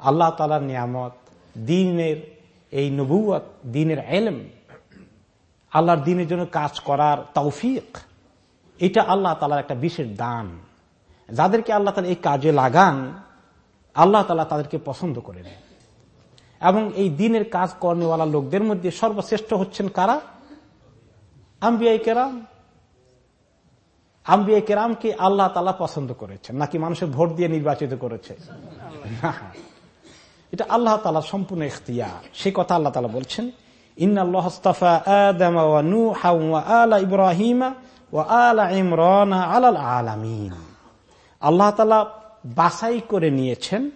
আল্লাহ তালার নিয়ামত, দিনের এই নবুয়ত দিনের এলম, আল্লাহর দিনের জন্য কাজ করার তৌফিক, এটা আল্লাহ তালার একটা বিশেষ দান। যাদেরকে আল্লাহ তালা এই কাজে লাগান, আল্লাহ তালা তাদেরকে পছন্দ করে নেন। এবং এই দিনের কাজ কর্মওয়ালা লোকদের মধ্যে সর্বশ্রেষ্ঠ হচ্ছেন কারা? আম্বিয়াই কেরাম। আম্বিয়া কেরামকে আল্লাহ তালা পছন্দ করেছেন, নাকি মানুষের ভোট দিয়ে নির্বাচিত করেছে? এটা আল্লাহ তালা সম্পূর্ণ ইখতিয়ার। সে কথা আল্লাহ তালা বলছেন ইব্রাহিমা ও আলা ইমরান আলাল আলামিন। আল্লাহ তালা বাসাই করে নিয়েছেন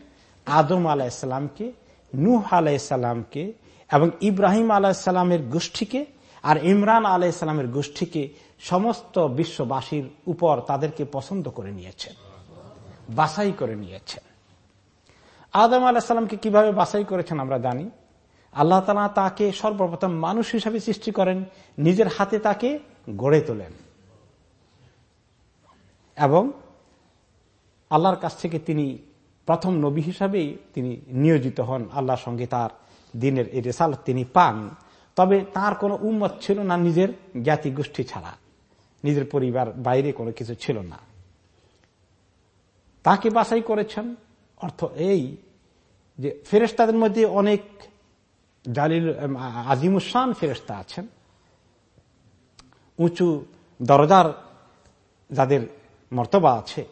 আদম আলাইসালামকে নূহ আলাইসালামকে এবং ইব্রাহিম আলাইসালামের গোষ্ঠীকে আর ইমরান আলাইসালামের গোষ্ঠীকে সমস্ত বিশ্ববাসীর উপর তাদেরকে পছন্দ করে নিয়েছেন। বাসাই করে নিয়েছেন। আদম আলাহিসাল্লামকে কীভাবে বাছাই করেছেন আমরা জানি। আল্লাহ তালা তাকে সর্বপ্রথম মানুষ হিসাবে সৃষ্টি করেন, নিজের হাতে তাকে গড়ে তোলেন। এবং আল্লাহর কাছ থেকে তিনি প্রথম নবী হিসাবেই তিনি নিয়োজিত হন, আল্লাহর সঙ্গে তার দিনের এই রেসাল তিনি পান। তবে তার কোনো উম্মত ছিল না নিজের জ্ঞাতি গোষ্ঠী ছাড়া। নিজের পরিবার বাইরে কোনো কিছু ছিল না। তাকে বাছাই করেছেন অর্থ এই যে ফেরেস্তাদের মধ্যে অনেক জালিল আজিমুসান ফেরেস্তা আছেন। উঁচু দরজার যাদের মর্তবা আছে,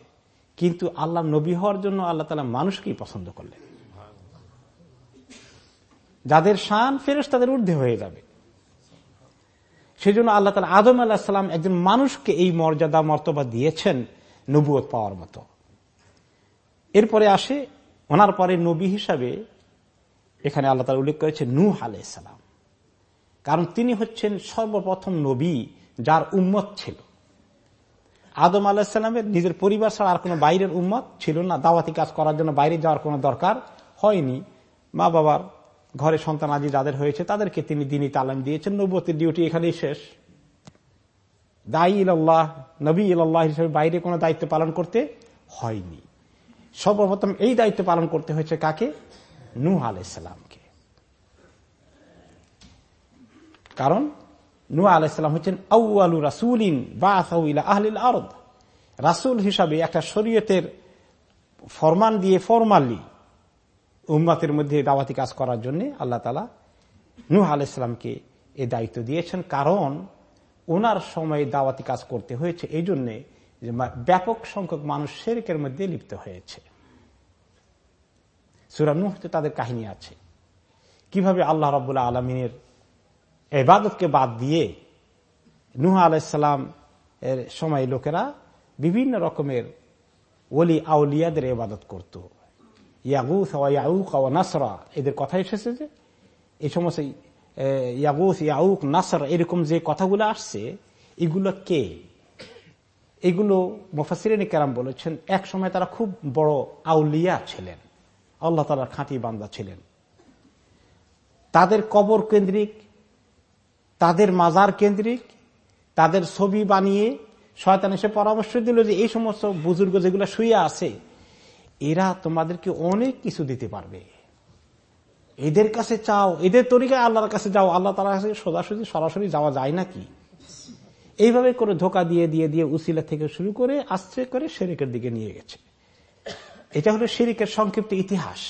কিন্তু আল্লাহ নবী হওয়ার জন্য আল্লাহ তালা মানুষকেই পছন্দ করলেন। যাদের শান ফেরেস তাদের ঊর্ধ্বে হয়ে যাবে। সেই জন্য আল্লাহ তালা আদম আল্লাহ সাল্লাম একজন মানুষকে এই মর্যাদা, মর্তবা দিয়েছেন নবুয়ত পাওয়ার মতো। এরপরে আসে, ওনার পরে নবী হিসাবে এখানে আল্লাহ তালা উল্লেখ করেছে নূহ আলাইসালাম কারণ তিনি হচ্ছেন সর্বপ্রথম নবী যার উম্মত ছিল। আদম আলাহিসাল্লামের নিজের পরিবার ছাড়া আর কোনো বাইরের উম্মত ছিল না। দাওয়াতি কাজ করার জন্য বাইরে যাওয়ার কোনো দরকার হয়নি। মা বাবার ঘরে সন্তান আদি যাদের হয়েছে তাদেরকে তিনি দিনই তালাম দিয়েছেন। নবতের ডিউটি এখানেই শেষ। দায়ী ইল্লাহ নবী ইল্লাহ হিসেবে বাইরে কোনো দায়িত্ব পালন করতে হয়নি। সর্বপ্রথম এই দায়িত্ব পালন করতে হয়েছে কাকে? নূহ আলাইসালামকে কারণ নূহ আলাইসালাম হচ্ছেন আউআলু রাসুলিন বা আহলিল আরদ। রাসুল হিসাবে একটা শরীয়তের ফরমান দিয়ে ফরমালি উম্মাতের মধ্যে দাওয়াতি কাজ করার জন্য আল্লাহ তালা নূহ আলাইসালামকে এ দায়িত্ব দিয়েছেন। কারণ ওনার সময়ে দাওয়াতি কাজ করতে হয়েছে। এই জন্যে যে ব্যাপক সংখ্যক মানুষ শেরিকের মধ্যে লিপ্ত হয়েছে। সুরানুহতে তাদের কাহিনী আছে। কীভাবে আল্লাহ রবাহ আলমিনের এবাদতকে বাদ দিয়ে নুহ আলাইসালাম এর সময় লোকেরা বিভিন্ন রকমের ওলি আউলিয়াদের এবাদত করত। ইয়াগুস ইয়াউক ও নাসরা, এদের কথা এসেছে যে এই সমস্ত ইয়াগুস, ইয়াউক, নাসর এরকম যে কথাগুলো আসছে, এগুলো কে? এগুলো মুফাসিরিন কেরাম বলেছেন, এক সময় তারা খুব বড় আউলিয়া ছিলেন। আল্লাহ তালার খাঁটি বান্দা ছিলেন। তাদের কবর কেন্দ্রিক, তাদের মাজার কেন্দ্রিক, তাদের ছবি বানিয়ে শয়তান এসে পরামর্শ দিল যে এই সমস্ত বুজুর্গ যেগুলো শুয়ে আছে, এরা তোমাদেরকে অনেক কিছু দিতে পারবে। এদের কাছে চাও, এদের তরিকায় আল্লাহর কাছে যাও, আল্লাহ তালার কাছে সোজাসুজি সরাসরি যাওয়া যায় নাকি? এইভাবে করে ধোকা দিয়ে দিয়ে দিয়ে উসিলা থেকে শুরু করে আস্তে করে শেরেকের দিকে নিয়ে গেছে। এটা হলো শেরিকের সংক্ষিপ্ত ইতিহাস।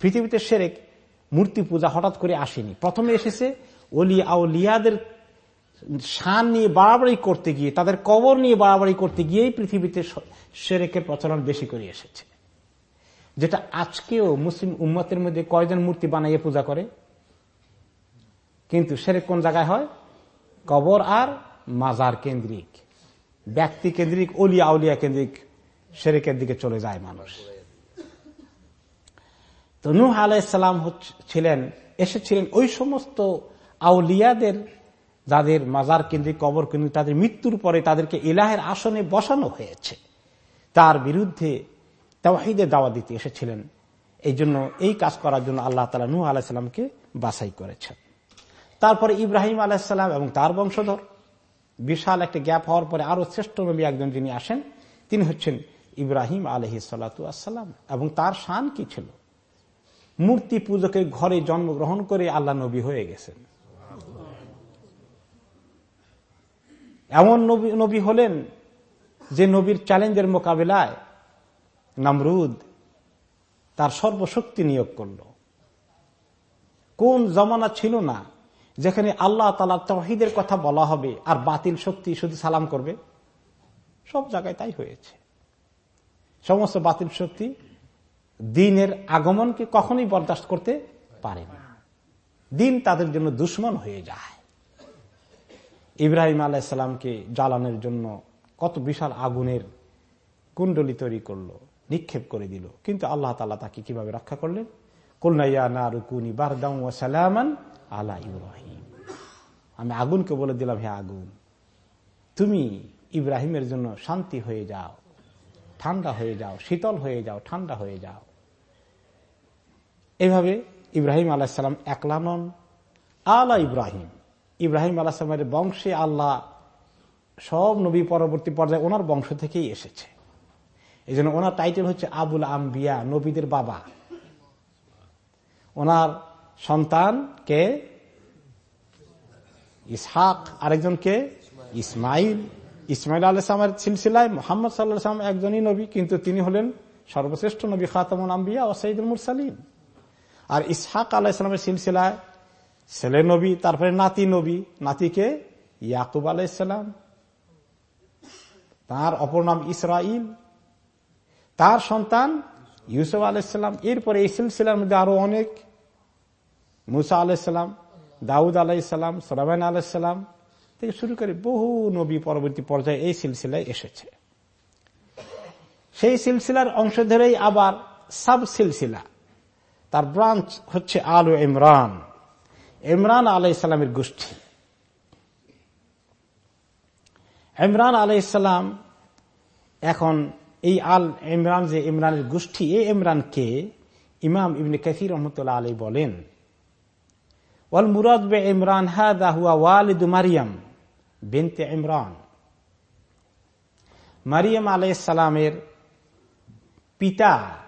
পৃথিবীতে শেরেক, মূর্তি পূজা হঠাৎ করে আসেনি। প্রথমে এসেছে ওলি আউলিয়াদের শান নিয়ে বাড়াবাড়ি করতে গিয়ে, তাদের কবর নিয়ে বাড়াবাড়ি করতে গিয়েই পৃথিবীতে শেরেকের প্রচলন বেশি করে এসেছে। যেটা আজকেও মুসলিম উম্মতের মধ্যে কয়জন মূর্তি বানাইয়ে পূজা করে? কিন্তু সেরেক কোন জায়গায় হয়? কবর আর মাজার কেন্দ্রিক। ব্যক্তি কেন্দ্রিক অলিয়া আউলিয়া কেন্দ্রিক শেরেকের দিকে চলে যায় মানুষ। তো নূহ আলাইসালাম ছিলেন, এসেছিলেন ওই সমস্ত আউলিয়াদের, যাদের মাজার কেন্দ্রিক কবর কেন্দ্রিক তাদের মৃত্যুর পরে তাদেরকে ইলাহের আসনে বসানো হয়েছে। তার বিরুদ্ধে তাওহিদে দাওয়া দিতে এসেছিলেন। এই জন্য, এই কাজ করার জন্য আল্লাহ তালা নূহ আলাহিসাল্লামকে বাছাই করেছেন। তারপরে ইব্রাহিম আলাহিসাল্লাম এবং তার বংশধর, বিশাল একটা গ্যাপ হওয়ার পরে আরও শ্রেষ্ঠ নবী একজন যিনি আসেন, তিনি হচ্ছেন ইব্রাহিম আলহি সাল্লাম এবং তার শান কি ছিল? মূর্তি পূজকের ঘরে জন্মগ্রহণ করে আল্লাহ নবী হয়ে গেছেন। এমন নবী নবী হলেন যে নবীর চ্যালেঞ্জের মোকাবেলায় নামরুদ তার সর্বশক্তি নিয়োগ করল। কোন জমানা ছিল না যেখানে আল্লাহ তালা তহিদের কথা বলা হবে আর বাতিল শক্তি শুধু সালাম করবে? সব জায়গায় তাই হয়েছে। সমস্ত বাতিল শক্তি দিনের আগমনকে কখনোই বরদাস্ত করতে পারে না। দিন তাদের জন্য দুশ্মন হয়ে যায়। ইব্রাহিম আলাইসাল্লামকে জ্বালানোর জন্য কত বিশাল আগুনের কুণ্ডলি তৈরি করল, নিক্ষেপ করে দিল। কিন্তু আল্লাহ তালা তাকে কীভাবে রক্ষা করলেন? আলা ইব্রাহিম। আমি আগুনকে বলে দিলাম, হে আগুন, তুমি ইব্রাহিমের জন্য শান্তি হয়ে যাও। ঠান্ডা হয়ে যাও, শীতল হয়ে যাও, ঠান্ডা হয়ে যাও। এভাবে ইব্রাহিম আলাহিসাল্লাম একলা নন, আলা ইব্রাহিম। ইব্রাহিম আলাহিসামের বংশে আল্লাহ সব নবী পরবর্তী পর্যায়ে ওনার বংশ থেকেই এসেছে। এই জন্য ওনার টাইটেল হচ্ছে আবুল আম্বিয়া, নবীদের বাবা। ওনার সন্তান কে? ইসহাক আরেকজনকে ইসমাইল। ইসমাইল আলাইসলামের সিলসিলায় মোহাম্মদ সাল্লাহাম একজনই নবী, কিন্তু তিনি হলেন সর্বশ্রেষ্ঠ নবী খাতামুল আম্বিয়া ও সঈদুল মুরসালিম আর ইসহাক আলাইসলামের সিলসিলায় ছেলে নবী, তারপরে নাতি নবী, নাতিকে ইয়াকুব আলাইসালাম তার অপর নাম ইসরাইল তার সন্তান ইউসুফ আলাইসাল্লাম এরপরে এই সিলসিলার মধ্যে আরও অনেক মুসা আলাইসাল্লাম দাউদ আলাইসাল্লাম সোলামান আলাইসাল্লাম থেকে শুরু করে বহু নবী পরবর্তী পর্যায়ে এই সিলসিলায় এসেছে। সেই সিলসিলার অংশ ধরেই আবার সাব সিলসিলা। তার ব্রাঞ্চ হচ্ছে আলু ইমরান। ইমরান আলাই ইসলামের গোষ্ঠী। ইমরান আলাই ইসলাম এখন এই আল ইমরান যে ইমরানের গোষ্ঠী, এই ইমরানকে ইমাম ইবনে কাসির রহমতুল্লাহ আলী বলেন। ওয়াল মুরাদ বে ইমরান হাদা হুয়া ওয়ালিদ মারিয়াম। বিনতে ইমরান মারিয়াম আলাইসালামের পিতা।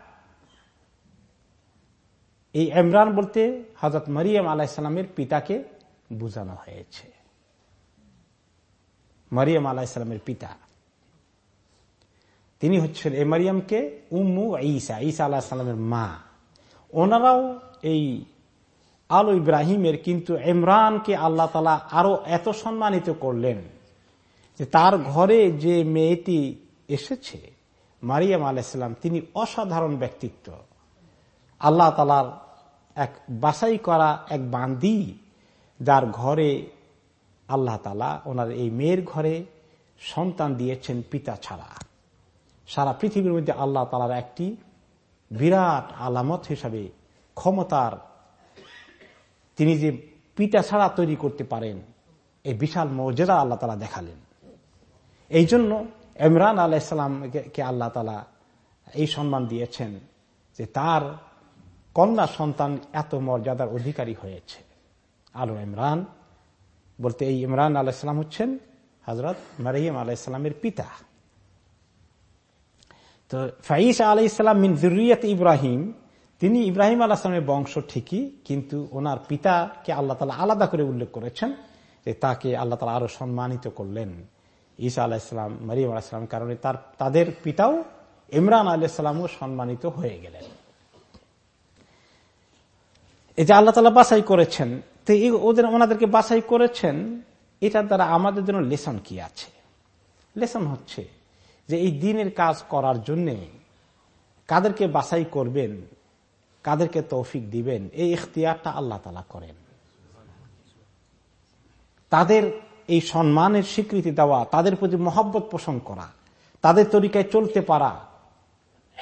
এই ইমরান বলতে হজরত মারিয়াম আলাইসালামের পিতাকে বোঝানো হয়েছে। মারিয়াম আলাইসালামের পিতা। তিনি হচ্ছেন এ মারিয়ামকে উম্মু ঈসা ঈসা আলাহ সাল্লামের মা। ওনারাও এই আলো ইব্রাহিমের কিন্তু ইমরানকে আল্লাহ তালা আরও এত সম্মানিত করলেন যে তার ঘরে যে মেয়েটি এসেছে, মারিয়াম আলাইসাল্লাম তিনি অসাধারণ ব্যক্তিত্ব। আল্লাহ তালার এক বাসাই করা এক বান্দি যার ঘরে আল্লাহ তালা ওনার এই মেয়ের ঘরে সন্তান দিয়েছেন পিতা ছাড়া। সারা পৃথিবীর মধ্যে আল্লাহ তালার একটি বিরাট আলামত হিসাবে ক্ষমতার তিনি যে পিতা ছাড়া তৈরি করতে পারেন, এই বিশাল মর্যাদা আল্লাহ তালা দেখালেন। এই জন্য ইমরান আলাইসালামকে আল্লাহ তালা এই সম্মান দিয়েছেন যে তার কন্যা সন্তান এত মর্যাদার অধিকারী হয়েছে। আলো ইমরান বলতে এই ইমরান আলাইসালাম হচ্ছেন হজরত মারিম আলাইসালামের পিতা। তো ফাইস আলাই ইসলাম মিন জুরিয়ত ইব্রাহিম তিনি ইব্রাহিম আলাহামের বংশ ঠিকই, কিন্তু ওনার পিতাকে আল্লাহ তালা আলাদা করে উল্লেখ করেছেন যে তাকে আল্লাহ তালা আরও সম্মানিত করলেন। ঈসা আলাহ ইসলাম মারিম আলাহিসাম কারণে তার, তাদের পিতাও ইমরান আলাইসালামও সম্মানিত হয়ে গেলেন। এই যে আল্লাহ তালা বাছাই করেছেন, তো ওদের, ওনাদেরকে বাছাই করেছেন, এটার দ্বারা আমাদের জন্য লেসন কি আছে? লেসন হচ্ছে যে এই দিনের কাজ করার জন্যে কাদেরকে বাছাই করবেন? কাদেরকে তৌফিক দিবেন, এই ইখতিয়ারটা আল্লাহ তালা করেন। তাদের এই সম্মানের স্বীকৃতি দেওয়া, তাদের প্রতি মহব্বত পোষণ করা, তাদের তরিকায় চলতে পারা,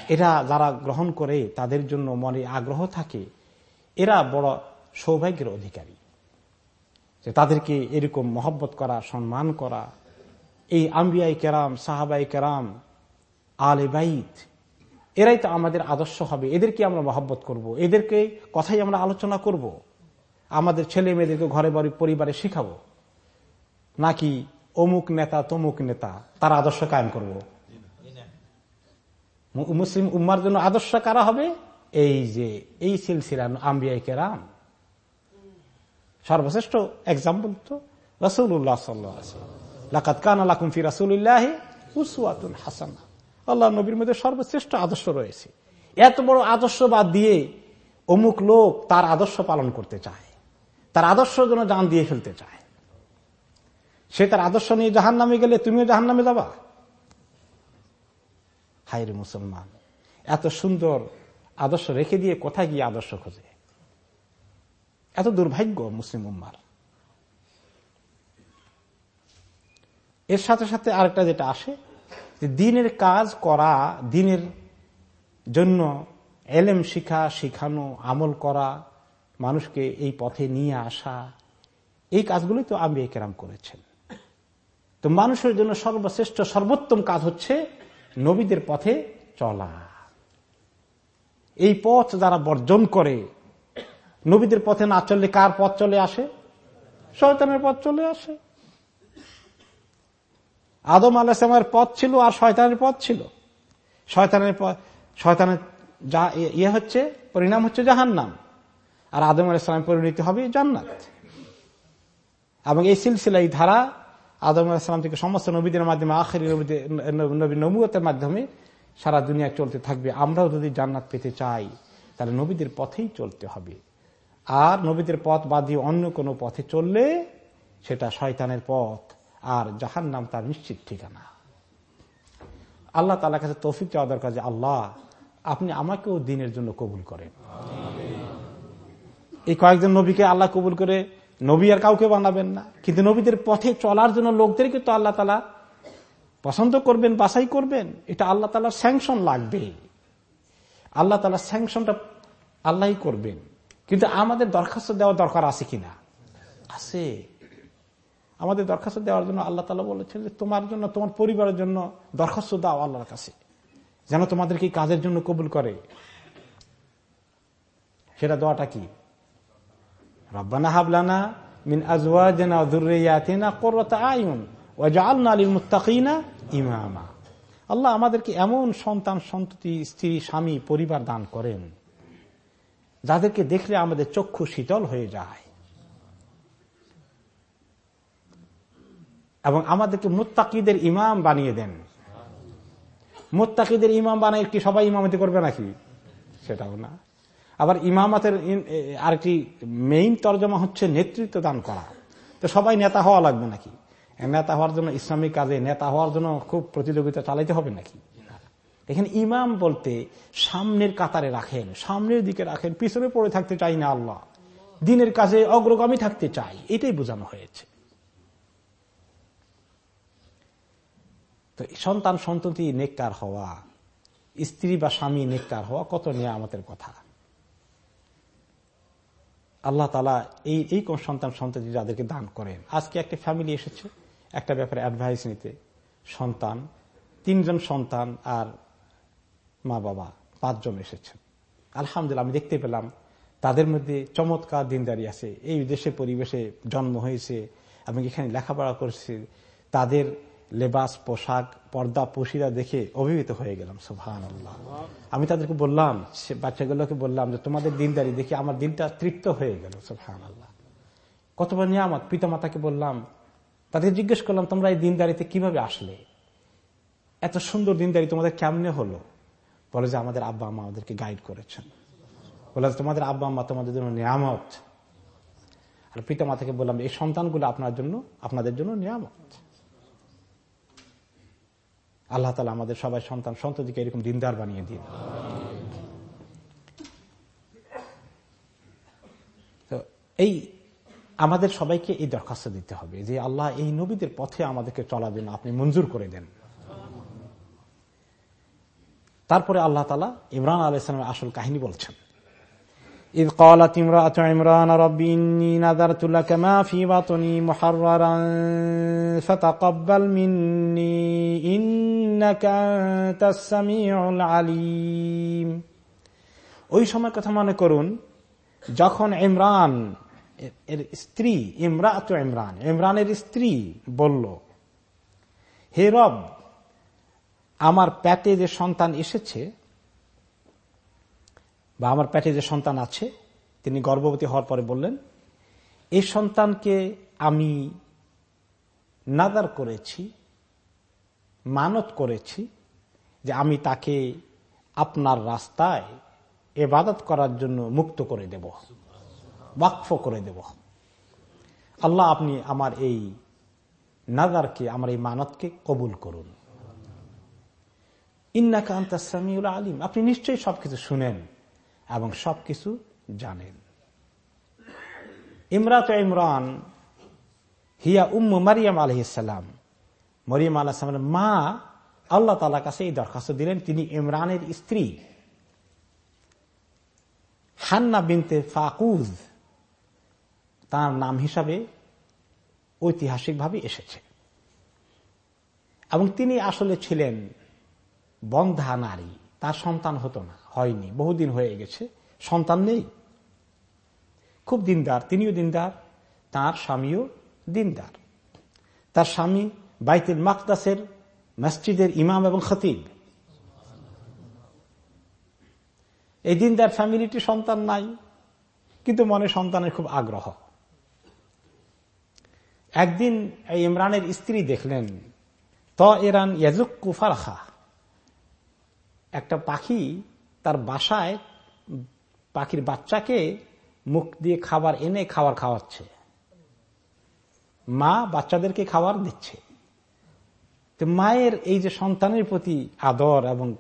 এরা যারা গ্রহণ করে তাদের জন্য মনে আগ্রহ থাকে, এরা বড় সৌভাগ্যের অধিকারী। যে তাদেরকে এরকম মহব্বত করা, সম্মান করা, এই আম্বিয়াই কেরাম সাহাবাই কেরাম, আলে বাইত এরাই তো আমাদের আদর্শ হবে এদেরকে আমরা মহব্বত করব। এদেরকে কথাই আমরা আলোচনা করব। আমাদের ছেলে মেয়েদেরকে ঘরে বাড়ি পরিবারে শিখাবো নাকি অমুক নেতা, তমুক নেতা, তার আদর্শ কায়েম করব। মুসলিম উম্মার জন্য আদর্শ কারা হবে এই যে, এই সিলসিলা আম্বিয়াই কেরাম সর্বশ্রেষ্ঠ এক্সাম্পল তো রসুল্লাহ সাল্লাকাত কান আলাকুম ফি রাসুল্লাহ হাসানা আল্লাহ নবীর মধ্যে সর্বশ্রেষ্ঠ আদর্শ রয়েছে। এত বড় আদর্শ বাদ দিয়ে অমুক লোক তার আদর্শ পালন করতে চায়। তার আদর্শ জন্য জান দিয়ে ফেলতে চায়। সে তার আদর্শ নিয়ে জাহান নামে গেলে তুমিও জাহান নামে যাবা? হাইরে মুসলমান, এত সুন্দর আদর্শ রেখে দিয়ে কোথায় গিয়ে আদর্শ খোঁজে? এত দুর্ভাগ্য মুসলিম উম্মার। এর সাথে সাথে আরেকটা যেটা আসে দিনের কাজ করা, দিনের জন্য এলেম শিখা, শিখানো, আমল করা, মানুষকে এই পথে নিয়ে আসা, এই কাজগুলোই তো আমি কেরাম করেছেন। তো মানুষের জন্য সর্বশ্রেষ্ঠ, সর্বোত্তম কাজ হচ্ছে নবীদের পথে চলা। এই পথ যারা বর্জন করে, নবীদের পথে না চললে কার পথ চলে আসে? শয়তানের পথ চলে আসে। আদম আলাহামের পথ ছিল আর শয়তানের পথ ছিল। শয়তানের শয়তানের যা ইয়ে হচ্ছে, পরিণাম হচ্ছে জাহান নাম আর আদম আলাহিসামের পরিণতি হবে জান্নাত। এবং এই সিলসিলা, এই ধারা আদম আলাহিসাম থেকে সমস্ত নবীদের মাধ্যমে, আখেরি নবী নবুয়তের মাধ্যমে সারা দুনিয়া চলতে থাকবে। আমরাও যদি জান্নাত পেতে চাই, তাহলে নবীদের পথেই চলতে হবে। আর নবীদের পথ বাদ দিয়ে অন্য কোনো পথে চললে সেটা শয়তানের পথ। আর জাহান নাম তার নিশ্চিত ঠিকানা। আল্লাহ তালা কাছে তৌফিক চাওয়া দরকার যে, আল্লাহ, আপনি আমাকেও দিনের জন্য কবুল করেন। এই কয়েকজন নবীকে আল্লাহ কবুল করে নবী আর কাউকে বানাবেন না। কিন্তু নবীদের পথে চলার জন্য লোকদেরকে তো আল্লাহ তালা পছন্দ করবেন, বাছাই করবেন। এটা আল্লাহ তালার স্যাংশন লাগবে। আল্লাহ তালার স্যাংশনটা আল্লাহ করবেন। কিন্তু আমাদের দরখাস্ত দেওয়া দরকার আছে কিনা? আছে। আমাদের দরখাস্ত দেওয়ার জন্য আল্লাহ তালা বলেছেন যে তোমার জন্য, তোমার পরিবারের জন্য দরখাস্ত দাও আল্লাহর কাছে, যেন তোমাদেরকে কাজের জন্য কবুল করে। সেটা দেওয়াটা কি? রব্বানা হাবলানা মিন আজওয়াজিনা যুররিয়াতিনা কুররাতা আয়ুন ওয়াজআলনা লিল মুত্তাকিনা ইমামা। আল্লাহ আমাদেরকে এমন সন্তান, সন্ততি, স্ত্রী, স্বামী, পরিবার দান করেন, যাদেরকে দেখলে আমাদের চক্ষু শীতল হয়ে যায়। এবং আমাদেরকে মুত্তাকিদের ইমাম বানিয়ে দেন। মোত্তাকিদের ইমাম বানায় কি সবাই ইমামতি করবে নাকি? সেটাও না। আবার ইমামাতের আরেকটি মেইন তর্জমা হচ্ছে নেতৃত্ব দান করা। তো সবাই নেতা হওয়া লাগবে নাকি? নেতা হওয়ার জন্য ইসলামিক কাজে নেতা হওয়ার জন্য খুব প্রতিযোগিতা চালাইতে হবে নাকি? এখানে ইমাম বলতে সামনের কাতারে রাখেন, সামনের দিকে রাখেন, পিছনে পড়ে থাকতে চাই না আল্লাহ। দিনের কাজে অগ্রগামী থাকতে চাই এটাই বোঝানো হয়েছে। তো সন্তান সন্ততি নেককার হওয়া, স্ত্রী বা স্বামী নেককার হওয়া কত নিয়ে আমাদের কথা। আল্লাহ তালা এই এই কোন সন্তান সন্ততি যাদেরকে দান করেন। আজকে একটা ফ্যামিলি এসেছে, একটা ব্যাপারে অ্যাডভাইস নিতে। সন্তান, তিনজন সন্তান আর মা বাবা, পাঁচজন এসেছেন আলহামদুলিল্লাহ আমি দেখতে পেলাম, তাদের মধ্যে চমৎকার দিনদারি আছে। এই দেশে পরিবেশে জন্ম হয়েছে এবং এখানে লেখাপড়া করছে। তাদের লেবাস, পোশাক, পর্দা, পশিরা দেখে অভিভূত হয়ে গেলাম সুহান আল্লাহ আমি তাদেরকে বললাম, সে বাচ্চাগুলোকে বললাম যে, তোমাদের দিনদারি দেখে আমার দিনটা তৃপ্ত হয়ে গেল সুহান আল্লাহ কতবার নিয়ামত পিতা মাতাকে বললাম, তাদের জিজ্ঞেস করলাম, তোমরা এই দিনদারিতে কীভাবে আসলে? এত সুন্দর দিনদারি তোমাদের কেমনে হলো? বলে যে, আমাদের আব্বা আম্মা আমাদেরকে গাইড করেছেন। বলে তোমাদের আব্বা আম্মা তোমাদের জন্য নিয়ামত। আর পিতা মাতাকে বললাম, এই সন্তানগুলো আপনার জন্য, আপনাদের জন্য নিয়ামত। আল্লাহ তালা আমাদের সবাই সন্তান সন্ততিকে এরকম দিনদার বানিয়ে দিন। তো এই আমাদের সবাইকে এই দরখাস্ত দিতে হবে যে আল্লাহ এই নবীদের পথে আমাদেরকে চলার জন্য আপনি মঞ্জুর করে দেন। তারপরে আল্লাহ তালা ইমরান আলাইসলামের আসল কাহিনী বলছেন। إذ قالت امرأة عمران رب إني نذرت لك ما في بطني محررا فتقبل مني إنك أنت السميع العليم ওই সময় কথা মনে করুন যখন ইমরান এর স্ত্রী ইমরাত ইমরান ইমরানের স্ত্রী বলল হে রব আমার প্যাটে যে সন্তান এসেছে বা আমার পেটে যে সন্তান আছে, তিনি গর্ভবতী হওয়ার পরে বললেন, এই সন্তানকে আমি নাদার করেছি, মানত করেছি যে আমি তাকে আপনার রাস্তায় এবাদত করার জন্য মুক্ত করে দেব বাক্ফ করে দেব। আল্লাহ, আপনি আমার এই নাদারকে, আমার এই মানতকে কবুল করুন। ইন্নাকা আন্তাসামিউল আলিম। আপনি নিশ্চয়ই সবকিছু শুনেন। এবং সবকিছু জানেন। ইমরাত ইমরান, হিয়া উম্ম মারিয়াম আলহিসাম মরিয়াম আলাহামের মা আল্লাহ তালা কাছে এই দরখাস্ত দিলেন, তিনি ইমরানের স্ত্রী। হান্না বিনতে ফাকুজ, তার নাম হিসাবে ঐতিহাসিকভাবে এসেছে। এবং তিনি আসলে ছিলেন বন্ধা নারী, তার সন্তান হতো না। হয়নি, বহুদিন হয়ে গেছে, সন্তান নেই। খুব দিনদার, তিনিও দিনদার, তার স্বামীও দিনদার। তার স্বামী বাইতুল মাকদাসের মসজিদের ইমাম এবং খতিব। এই দিনদার ফ্যামিলিটি সন্তান নাই, কিন্তু মনে সন্তানের খুব আগ্রহ। একদিন এই ইমরানের স্ত্রী দেখলেন, ত এরান ইয়াজুক কুফারখা একটা পাখি তার বাসায় পাখির বাচ্চাকে মুখ দিয়ে খাবার এনে খাবার খাওয়াচ্ছে। মা বাচ্চাদেরকে খাবার দিচ্ছে। তো মায়ের এই যে সন্তানের প্রতি আদর এবং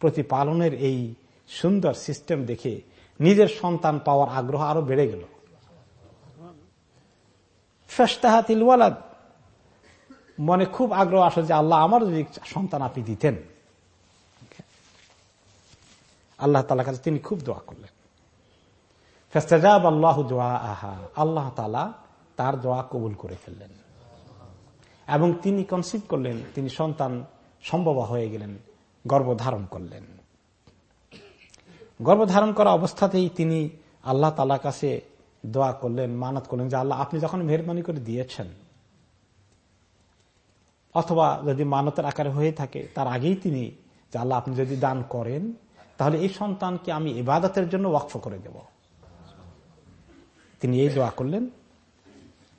প্রতিপালনের এই সুন্দর সিস্টেম দেখে নিজের সন্তান পাওয়ার আগ্রহ আরও বেড়ে গেল। ফেস্তাহাতিল মনে খুব আগ্রহ আসে যে আল্লাহ আমার যদি সন্তান আপনি দিতেন। আল্লাহ তালা কাছে তিনি খুব দোয়া করলেন। ফেস্তাজাব আল্লাহ দোয়া আহা আল্লাহ তালা তার দোয়া কবুল করে ফেললেন। এবং তিনি কনসিভ করলেন, তিনি সন্তান সম্ভব হয়ে গেলেন, গর্ভধারণ করলেন। গর্ভধারণ করা অবস্থাতেই তিনি আল্লাহ তালা কাছে দোয়া করলেন, মানত করলেন যে, আল্লাহ, আপনি যখন মেহরবানি করে দিয়েছেন, অথবা যদি মানতের আকারে হয়ে থাকে, তার আগেই তিনি যে, আল্লাহ, আপনি যদি দান করেন তাহলে এই সন্তানকে আমি ইবাদতের জন্য ওয়াকফ করে দেব। তিনি এই দোয়া করলেন।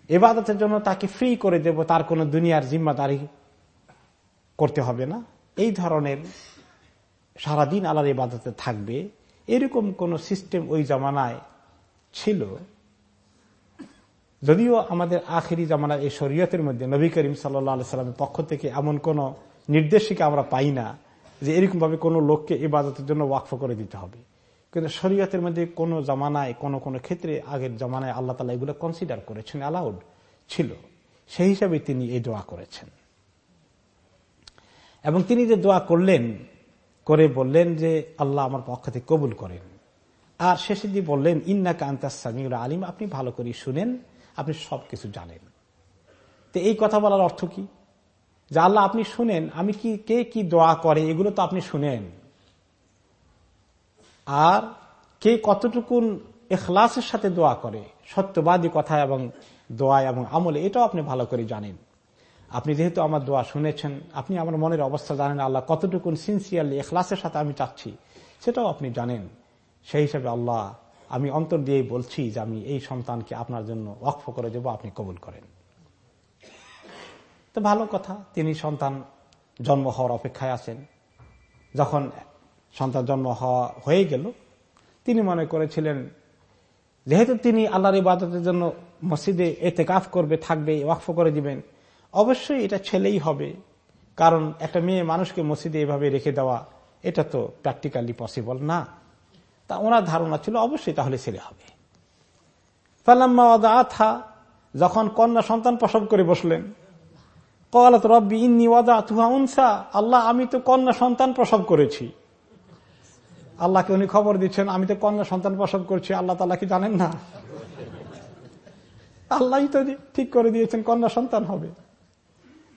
এবাদতের জন্য তাকে ফ্রি করে দেব, তার কোন দুনিয়ার জিম্মাদারি করতে হবে না। এই ধরনের সারাদিন আল্লাহর ইবাদতে থাকবে। এরকম কোন সিস্টেম ওই জামানায় ছিল। যদিও আমাদের আখেরি জামানার এই শরীয়তের মধ্যে নবী করিম সাল্লা সাল্লামের পক্ষ থেকে এমন কোন নির্দেশিকা আমরা পাই না। যে এরকম ভাবে কোনো লোককে ইবাদতের জন্য ওয়াকফ করে দিতে হবে। কিন্তু শরীয়তের মধ্যে কোন জামানায়, কোন কোন ক্ষেত্রে আগের জামানায় আল্লাহ তালা এগুলো কনসিডার করেছেন অ্যালাউড ছিল। সেই হিসাবে তিনি এই দোয়া করেছেন। এবং তিনি যে দোয়া করলেন, করে বললেন যে, আল্লাহ আমার পক্ষ থেকে কবুল করেন। আর শেষে দিয়ে বললেন, ইন্নাকা আন্তাসামিউল আলিম আপনি ভালো করে শুনেন, আপনি সবকিছু জানেন। তো এই কথা বলার অর্থ কি? যে আল্লাহ আপনি শুনেন, আমি কি, কে কি দোয়া করে, এগুলো তো আপনি শুনেন। আর কে কতটুকুন এখলাসের সাথে দোয়া করে, সত্যবাদী কথা এবং দোয়া এবং আমলে, এটাও আপনি ভালো করে জানেন। আপনি যেহেতু আমার দোয়া শুনেছেন, আপনি আমার মনের অবস্থা জানেন, আল্লাহ কতটুকুন সিনসিয়ারলি এখলাসের সাথে আমি চাচ্ছি, সেটাও আপনি জানেন। সেই হিসাবে আল্লাহ, আমি অন্তর দিয়েই বলছি যে আমি এই সন্তানকে আপনার জন্য অক্ষ করে দেব, আপনি কবুল করেন। তো ভালো কথা, তিনি সন্তান জন্ম হওয়ার অপেক্ষায় আছেন। যখন সন্তান জন্ম হওয়া হয়ে গেল, তিনি মনে করেছিলেন, যেহেতু তিনি আল্লাহর ইবাদতের জন্য মসজিদে এতে কাফ করবে, থাকবে, ওয়াকফ করে দিবেন, অবশ্যই এটা ছেলেই হবে। কারণ একটা মেয়ে মানুষকে মসজিদে এভাবে রেখে দেওয়া, এটা তো প্র্যাকটিক্যালি পসিবল না। তা ওনার ধারণা ছিল, অবশ্যই তাহলে ছেলে হবে। ফালাম্মা আথা যখন কন্যা সন্তান প্রসব করে বসলেন কলাত রব্বি ইন্নি ওয়াদা তুহা উনসা আল্লাহ, আমি তো কন্যা সন্তান প্রসব করেছি। আল্লাহকে উনি খবর দিচ্ছেন, আমি তো কন্যা সন্তান প্রসব করছি। আল্লাহ তালা কি জানেন না? আল্লাহ তো ঠিক করে দিয়েছেন, কন্যা সন্তান হবে।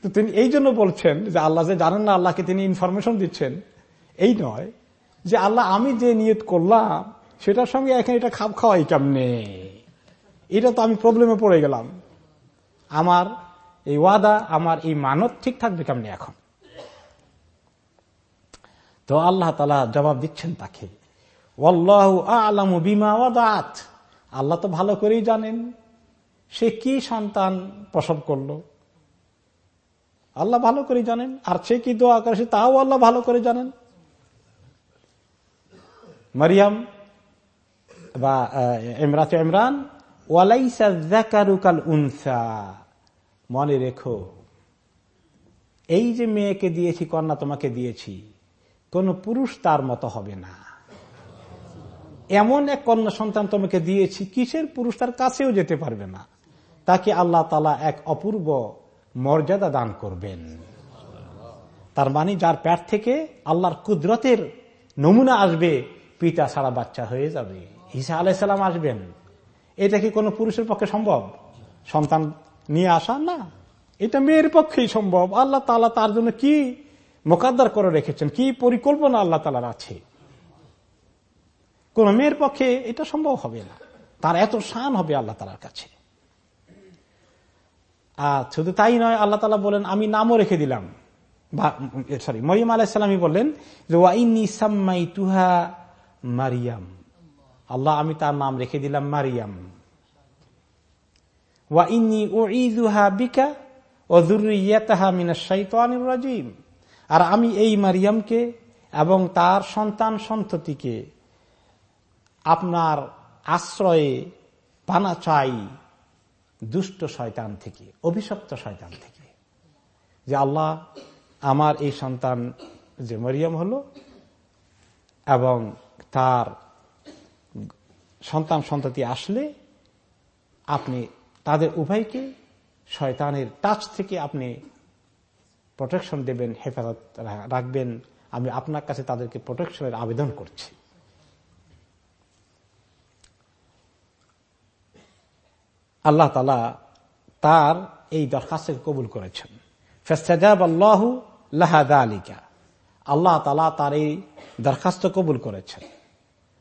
তো তিনি এই জন্য বলছেন যে আল্লাহ যে জানেন না, আল্লাহকে তিনি ইনফরমেশন দিচ্ছেন। এই নয় যে আল্লাহ, আমি যে নিয়ত করলাম, সেটার সঙ্গে এখন এটা খাপ খাওয়াই কেমনে? এটা তো আমি প্রবলেমে পড়ে গেলাম। আমার এই ওয়াদা আমার এই মানত ঠিক থাকবে কেমনে এখন? তো আল্লাহ তালা জবাব দিচ্ছেন তাকে আল্লাহ তো ভালো করেই জানেন সে কি সন্তান প্রসব করল। আল্লাহ ভালো করে জানেন, আর সে কি দোয়া করে তাও আল্লাহ ভালো করে জানেন। মারিয়াম বা ইমরাত ইমরান ওয়ালাইসাকারুকাল উনসা মনে রেখো, এই যে মেয়েকে দিয়েছি, কন্যা তোমাকে দিয়েছি, কোন পুরুষ তার মতো হবে না। এমন এক কন্যা সন্তান তোমাকে দিয়েছি, কিসের পুরুষ তার কাছেও যেতে পারবে না। তাকে আল্লাহ তালা এক অপূর্ব মর্যাদা দান করবেন। তার মানে যার প্যাট থেকে আল্লাহর কুদরতের নমুনা আসবে, পিতা সারা বাচ্চা হয়ে যাবে। ঈসা আলাইসাল্লাম আসবেন। এটা কি কোনো পুরুষের পক্ষে সম্ভব? সন্তান নিয়ে আসা? না। এটা মেয়ের পক্ষেই সম্ভব। আল্লাহ তালা তার জন্য কি মোকাদ্দার করে রেখেছেন? কি পরিকল্পনা আল্লাহ তালার আছে? কোন মেয়ের পক্ষে এটা সম্ভব হবে না। তার এত শান হবে আল্লাহ তালার কাছে। আর শুধু তাই নয়, আল্লাহ তালা বলেন, আমি নামও রেখে দিলাম। সরি মরিম আলাহিসাল্লামই বললেন যে ওয়াইনি সাম্মাই তুহা মারিয়াম। আল্লাহ, আমি তার নাম রেখে দিলাম মারিয়াম। বিকা মিনা রাজিম আর আমি এই মারিয়ামকে এবং তার সন্তান সন্ততিকে আপনার আশ্রয়ে পানা চাই দুষ্ট শয়তান থেকে, অভিশপ্ত শয়তান থেকে। যে আল্লাহ আমার এই সন্তান যে মরিয়াম হলো এবং তার সন্তান সন্ততি আসলে আপনি তাদের উভয়কে শয়তানের টাচ থেকে আপনি প্রোটেকশন দেবেন, হেফাজত রাখবেন। আমি আপনার কাছে তাদেরকে প্রোটেকশনের আবেদন করছি। আল্লাহ তালা তার এই দরখাস্তকে কবুল করেছেন। আল্লাহ আলিকা আল্লাহ তালা তার এই দরখাস্ত কবুল করেছেন।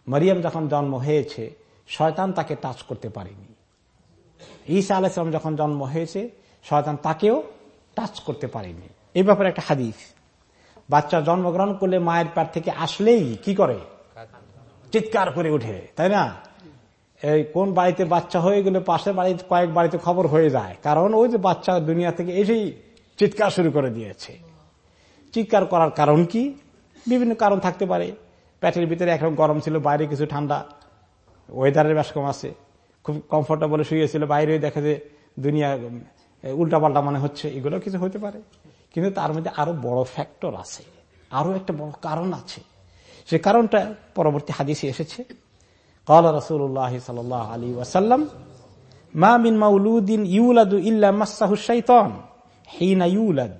মরিয়ম যখন জন্ম হয়েছে, শয়তান তাকে টাচ করতে পারেনি। ঈসা আলাইসালাম যখন জন্ম হয়েছে, শয়তান তাকেও টাচ করতে পারেনি। এই ব্যাপারে একটা হাদিস। বাচ্চা জন্মগ্রহণ করলে মায়ের পার থেকে আসলেই কি করে? চিৎকার করে উঠে তাই না? এই কোন বাড়িতে বাচ্চা হয়ে গেলে পাশের বাড়ি কয়েক বাড়িতে খবর হয়ে যায়। কারণ ওই যে বাচ্চা দুনিয়া থেকে এসেই চিৎকার শুরু করে দিয়েছে। চিৎকার করার কারণ কি? বিভিন্ন কারণ থাকতে পারে। পেটের ভিতরে এখন গরম ছিল, বাইরে কিছু ঠান্ডা। ওয়েদারের ব্যাস কম আছে। খুব কমফোর্টেবল শুয়েছিল, বাইরে দেখা যে দুনিয়া উল্টাপাল্টা মনে হচ্ছে, এগুলো কিছু হতে পারে। কিন্তু তার মধ্যে আরও বড় ফ্যাক্টর আছে, আরও একটা বড় কারণ আছে। সে কারণটা পরবর্তী হাদিসে এসেছে। কালা রসুল্লাহ সাল আলী ওয়াসাল্লাম মা মিন মাউলুদ্দিন ইউলাদু ইল্লা মাসাহু শৈতন হিনা ইউলাদ,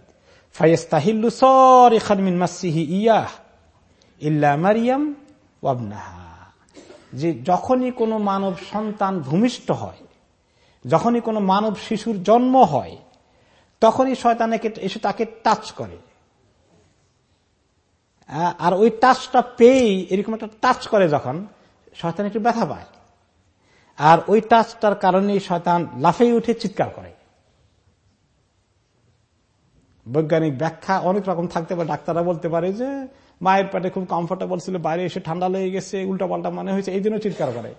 ফায়াস্তাহিল্লু সরিখান মিন মাসিহি ইয়াহ, ইল্লা মারিয়াম ওয়াবনাহা। যে যখনই কোনো মানব সন্তান ভূমিষ্ঠ হয়, যখনই কোনো মানব শিশুর জন্ম হয়, তখনই শয়তানকে এসে তাকে টাচ করে। আর ওই টাচটা পেয়েই এরকম একটা টাচ করে যখন, শয়তান একটু ব্যথা পায়। আর ওই টাচটার কারণে শয়তান লাফেই উঠে চিৎকার করে। বৈজ্ঞানিক ব্যাখ্যা অনেক রকম থাকতে পারে, ডাক্তাররা বলতে পারে যে মায়ের পেটে খুব কমফোর্টেবল ছিল, বাইরে এসে ঠান্ডা লেগে গেছে উল্টা পাল্টা মনে হয়েছে, এই জন্য চিৎকার করে।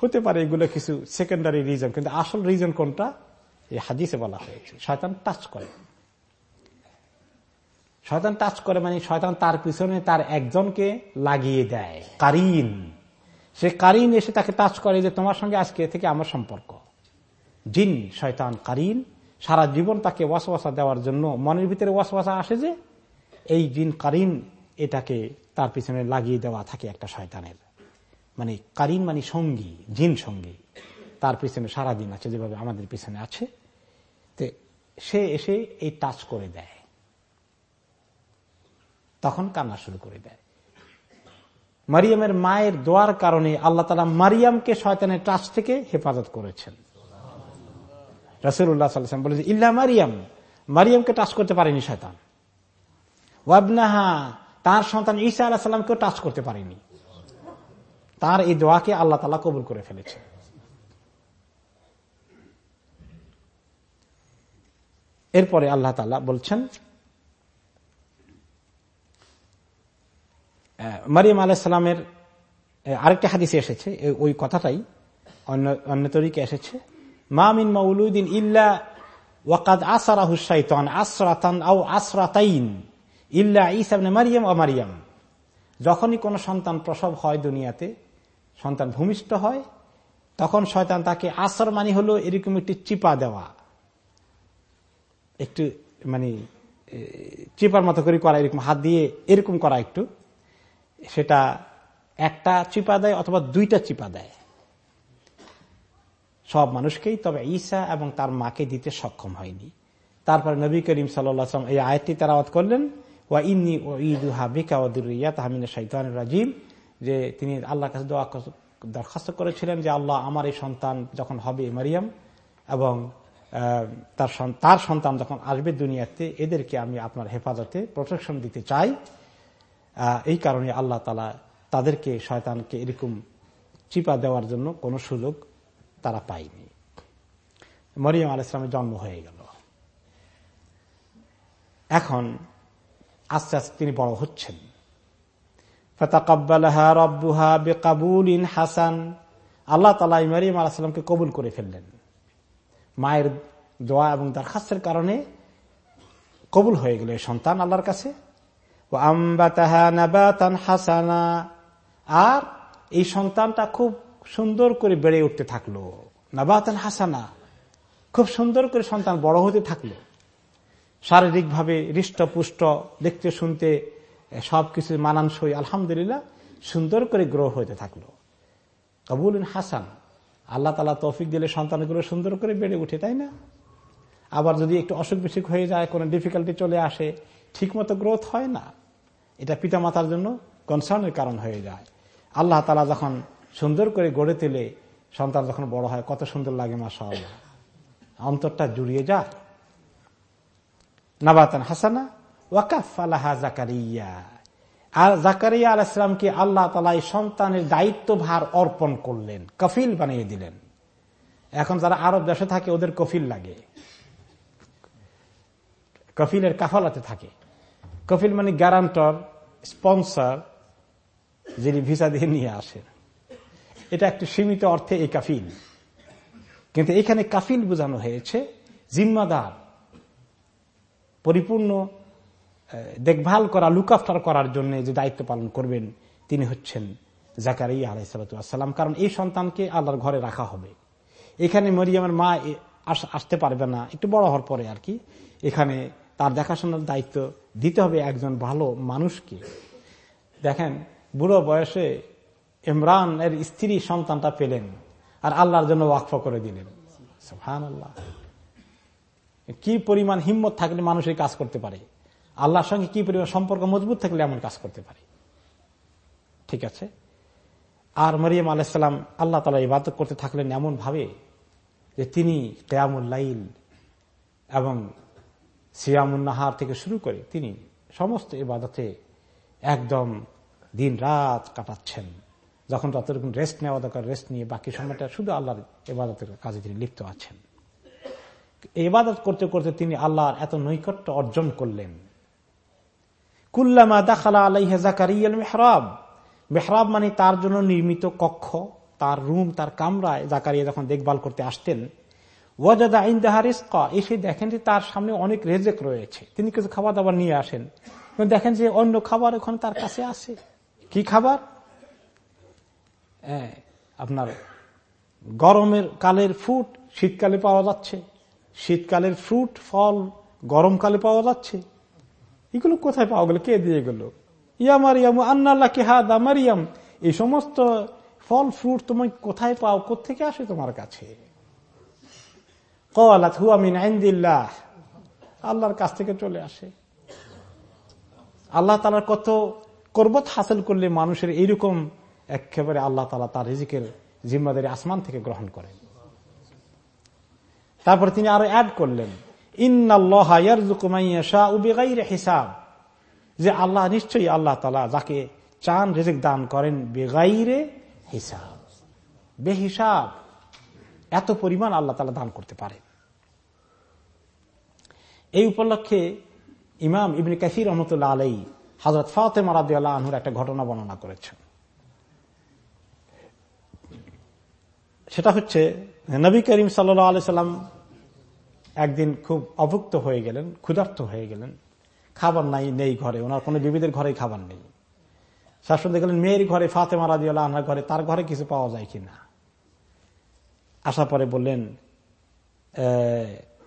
হতে পারে এগুলো কিছু সেকেন্ডারি রিজন কিন্তু আসল রিজন কোনটা? এই হাদিসে বলা হয়েছে, শয়তান টাচ করে। শয়তান টাচ করে মানে শয়তান তার পিছনে তার একজনকে লাগিয়ে দেয়, কারিন। সে কারিন এসে তাকে টাচ করে যে, তোমার সঙ্গে আজকে থেকে আমার সম্পর্ক। জিন, শয়তান, কারিন, সারা জীবন তাকে ওয়াসওয়াসা দেওয়ার জন্য মনের ভিতরে ওয়াসওয়াসা আসে যে, এই জিন কারিন এটাকে তার পিছনে লাগিয়ে দেওয়া থাকে একটা শয়তানের। মানে কারিন মানে সঙ্গী, জিন সঙ্গী। তার পিছনে সারা দিন আছে, যেভাবে আমাদের পিছনে আছে। তে সে এসে এই টাচ করে দেয়। তখন কান্না শুরু করে দেয়। মারিয়ামের মায়ের দোয়ার কারণে আল্লাহ তালা মারিয়ামকে শয়তানের টাচ থেকে হেফাজত করেছেন। রসুল্লাহ সাল্লাম বলে ইল্লা মারিয়াম। মারিয়ামকে টাচ করতে পারেনি শয়তান। ওয়াবনাহা তার সন্তান ঈসা আল্লাহ টাচ করতে পারেনি। তার এই দোয়াকে আল্লাহ তালা কবুল করে ফেলেছে। এরপরে আল্লাহ তালা বলছেন মারিয়াম আলাইসালামের আরেকটা হাদিসে এসেছে ওই কথাটাই অন্য অন্য তরিকে এসেছে মামিন মাউলুদ্দিন ইল্লা ওয়াকাদ আসারাহু শাইতান আসরাতান আও আসরাতাইন। ইল্লা ইসাবনে মারিয়াম ও মারিয়াম। যখনই কোনো সন্তান প্রসব হয় দুনিয়াতে, সন্তান ভূমিষ্ঠ হয়, তখন শয়তান তাকে আসর মানি হলো এরকম একটি চিপা দেওয়া। একটু মানে চিপার মতো করে করা, এরকম হাত দিয়ে এরকম করা একটু। সেটা একটা চিপা দেয় অথবা দুইটা চিপা দেয়। সব মানুষকেই, তবে ঈসা এবং তার মাকে দিতে সক্ষম হয়নি। তারপরে নবী করিম সাল্লাম এই আয়টি তারাওয়াত করলেন। ওয়া ইন্নি ও ঈদুহা বিকা ওদুরিয়া তাহমিনা শাইতান রাজিম যে তিনি আল্লাহর কাছে দোয়া দরখাস্ত করেছিলেন যে আল্লাহ আমার এই সন্তান যখন হবে মারিয়াম এবং তার তার সন্তান যখন আসবে দুনিয়াতে, এদেরকে আমি আপনার হেফাজতে প্রোটেকশন দিতে চাই। এই কারণে আল্লাহ তালা তাদেরকে, শয়তানকে এরকম চিপা দেওয়ার জন্য কোনো সুযোগ তারা পায়নি। মরিয়াম আল ইসলামের জন্ম হয়ে গেল। এখন আস্তে আস্তে তিনি বড় হচ্ছেন। হাসান। আল্লাহ তালা ইমারিম আলাহিসামকে কবুল করে ফেললেন। মায়ের দোয়া এবং দরখাস্তের কারণে কবুল হয়ে গেল সন্তান আল্লাহর কাছে। ও হাসানা। আর এই সন্তানটা খুব সুন্দর করে বেড়ে উঠতে থাকল। নাবাতান হাসানা। খুব সুন্দর করে সন্তান বড় হতে থাকল। শারীরিকভাবে হৃষ্টপুষ্ট দেখতে, শুনতে সবকিছু মানানসই আলহামদুলিল্লাহ সুন্দর করে গ্রহ হতে থাকল। কবুল হাসান। আল্লাহ তালা তৌফিক দিলে সন্তানগুলো সুন্দর করে বেড়ে উঠে, তাই না? আবার যদি একটু অসুখ বিসুখ হয়ে যায়, কোনো ডিফিকাল্টি চলে আসে, ঠিকমতো গ্রোথ হয় না। এটা পিতামাতার জন্য কনসার্নের কারণ হয়ে যায়। আল্লাহ তালা যখন সুন্দর করে গড়ে তুলে, সন্তান যখন বড় হয়, কত সুন্দর লাগে মাসা অন্তরটা জুড়িয়ে যায় নাবাতান হাসানা ওয়াকাফ আল্লাহ জাকারিয়া আর জাকারিয়া আল ইসলামকে আল্লাহ তালা সন্তানের দায়িত্ব ভার অর্পণ করলেন, কফিল বানিয়ে দিলেন। এখন যারা আরব দেশে থাকে, ওদের কফিল লাগে। কফিলের কাফালাতে থাকে। কফিল মানে গ্যারান্টর স্পন্সর যিনি ভিসা দিয়ে নিয়ে আসেন। এটা একটি সীমিত অর্থে এই কাফিল। কিন্তু এখানে কাফিল বোঝানো হয়েছে, জিম্মাদার। পরিপূর্ণ দেখভাল করা লুকাফটার করার জন্য যে দায়িত্ব পালন করবেন, তিনি হচ্ছেন জাকারিয়া আলাইসালাম কারণ এই সন্তানকে আল্লাহর ঘরে রাখা হবে। এখানে মরিয়ামের মা আসতে পারবে না, একটু বড় হওয়ার পরে আর কি। এখানে তার দেখাশোনার দায়িত্ব দিতে হবে একজন ভালো মানুষকে। দেখেন, বুড়ো বয়সে ইমরান এর স্ত্রী সন্তানটা পেলেন, আর আল্লাহর জন্য ওয়াকফ করে দিলেন। হান আল্লাহ কি পরিমাণ হিম্মত থাকলে মানুষ এই কাজ করতে পারে? আল্লাহর সঙ্গে কি পরিমাণ সম্পর্ক মজবুত থাকলে এমন কাজ করতে পারে? ঠিক আছে? আর মরিয়াম আলাইসাল্লাম আল্লাহ তালা ইবাদত করতে থাকলেন এমন ভাবে যে তিনি কেয়ামুল্লাইল এবং সিয়ামুন্নাহার থেকে শুরু করে তিনি সমস্ত ইবাদতে একদম দিন রাত কাটাচ্ছেন। যখন যতরকম রেস্ট নেওয়া দরকার রেস্ট নিয়ে বাকি সময়টা শুধু আল্লাহর ইবাদতের কাজে তিনি লিপ্ত আছেন। ইবাদত করতে করতে তিনি আল্লাহর এত নৈকট্য অর্জন করলেন। কুল্লামা দাখালা আলাইহা জাকারিয়াল মেহরাব। মেহরাব মানে তার জন্য নির্মিত কক্ষ, তার রুম, তার কামরায় জাকারিয়া যখন দেখভাল করতে আসতেন, ওয়াজাদা ইন্দাহার ইস্কা এসে দেখেন যে তার সামনে অনেক রেজেক রয়েছে। তিনি কিছু খাবার দাবার নিয়ে আসেন। দেখেন যে অন্য খাবার ওখানে তার কাছে আছে। কি খাবার? আপনার গরমের কালের ফ্রুট, শীতকালে পাওয়া যাচ্ছে। শীতকালের ফ্রুট ফল, গরমকালে পাওয়া যাচ্ছে। এগুলো কোথায় পাওয়া গেল? কে দিয়ে গেল? ইয়ামারিয়াম আন্নাল্লাহ হাদা মারিয়াম। এই সমস্ত ফল ফ্রুট তুমি কোথায় পাও? কোথেকে আসে তোমার কাছে? আল্লাহর কাছ থেকে চলে আসে। আল্লাহ তালার কত করবত হাসিল করলে মানুষের এইরকম একেবারে আল্লাহ তালা তার রিজিকের জিম্মাদারি আসমান থেকে গ্রহণ করেন। তারপর তিনি আরও অ্যাড করলেন হিসাব। যে আল্লাহ নিশ্চয়ই আল্লাহ তালা যাকে চান, রেজেক দান করেন বেগাইরে হিসাব। বেহিসাব, এত পরিমাণ আল্লাহ তালা দান করতে পারে। এই উপলক্ষে ইমাম ইবনে কাসির রহমতুল্লাহ আলাই হজরত ফাতেমা রাদিয়াল্লাহ আনহুর একটা ঘটনা বর্ণনা করেছেন। সেটা হচ্ছে, নবী করিম সাল্লা সাল্লাম একদিন খুব অভুক্ত হয়ে গেলেন, ক্ষুধার্ত হয়ে গেলেন। খাবার নাই, নেই ঘরে। ওনার কোনো বিবিদের ঘরে খাবার নেই। শাসন দেখলেন মেয়ের ঘরে, ফাতেমা রাজি আল্লাহ ঘরে, তার ঘরে কিছু পাওয়া যায় কিনা? আসার পরে বললেন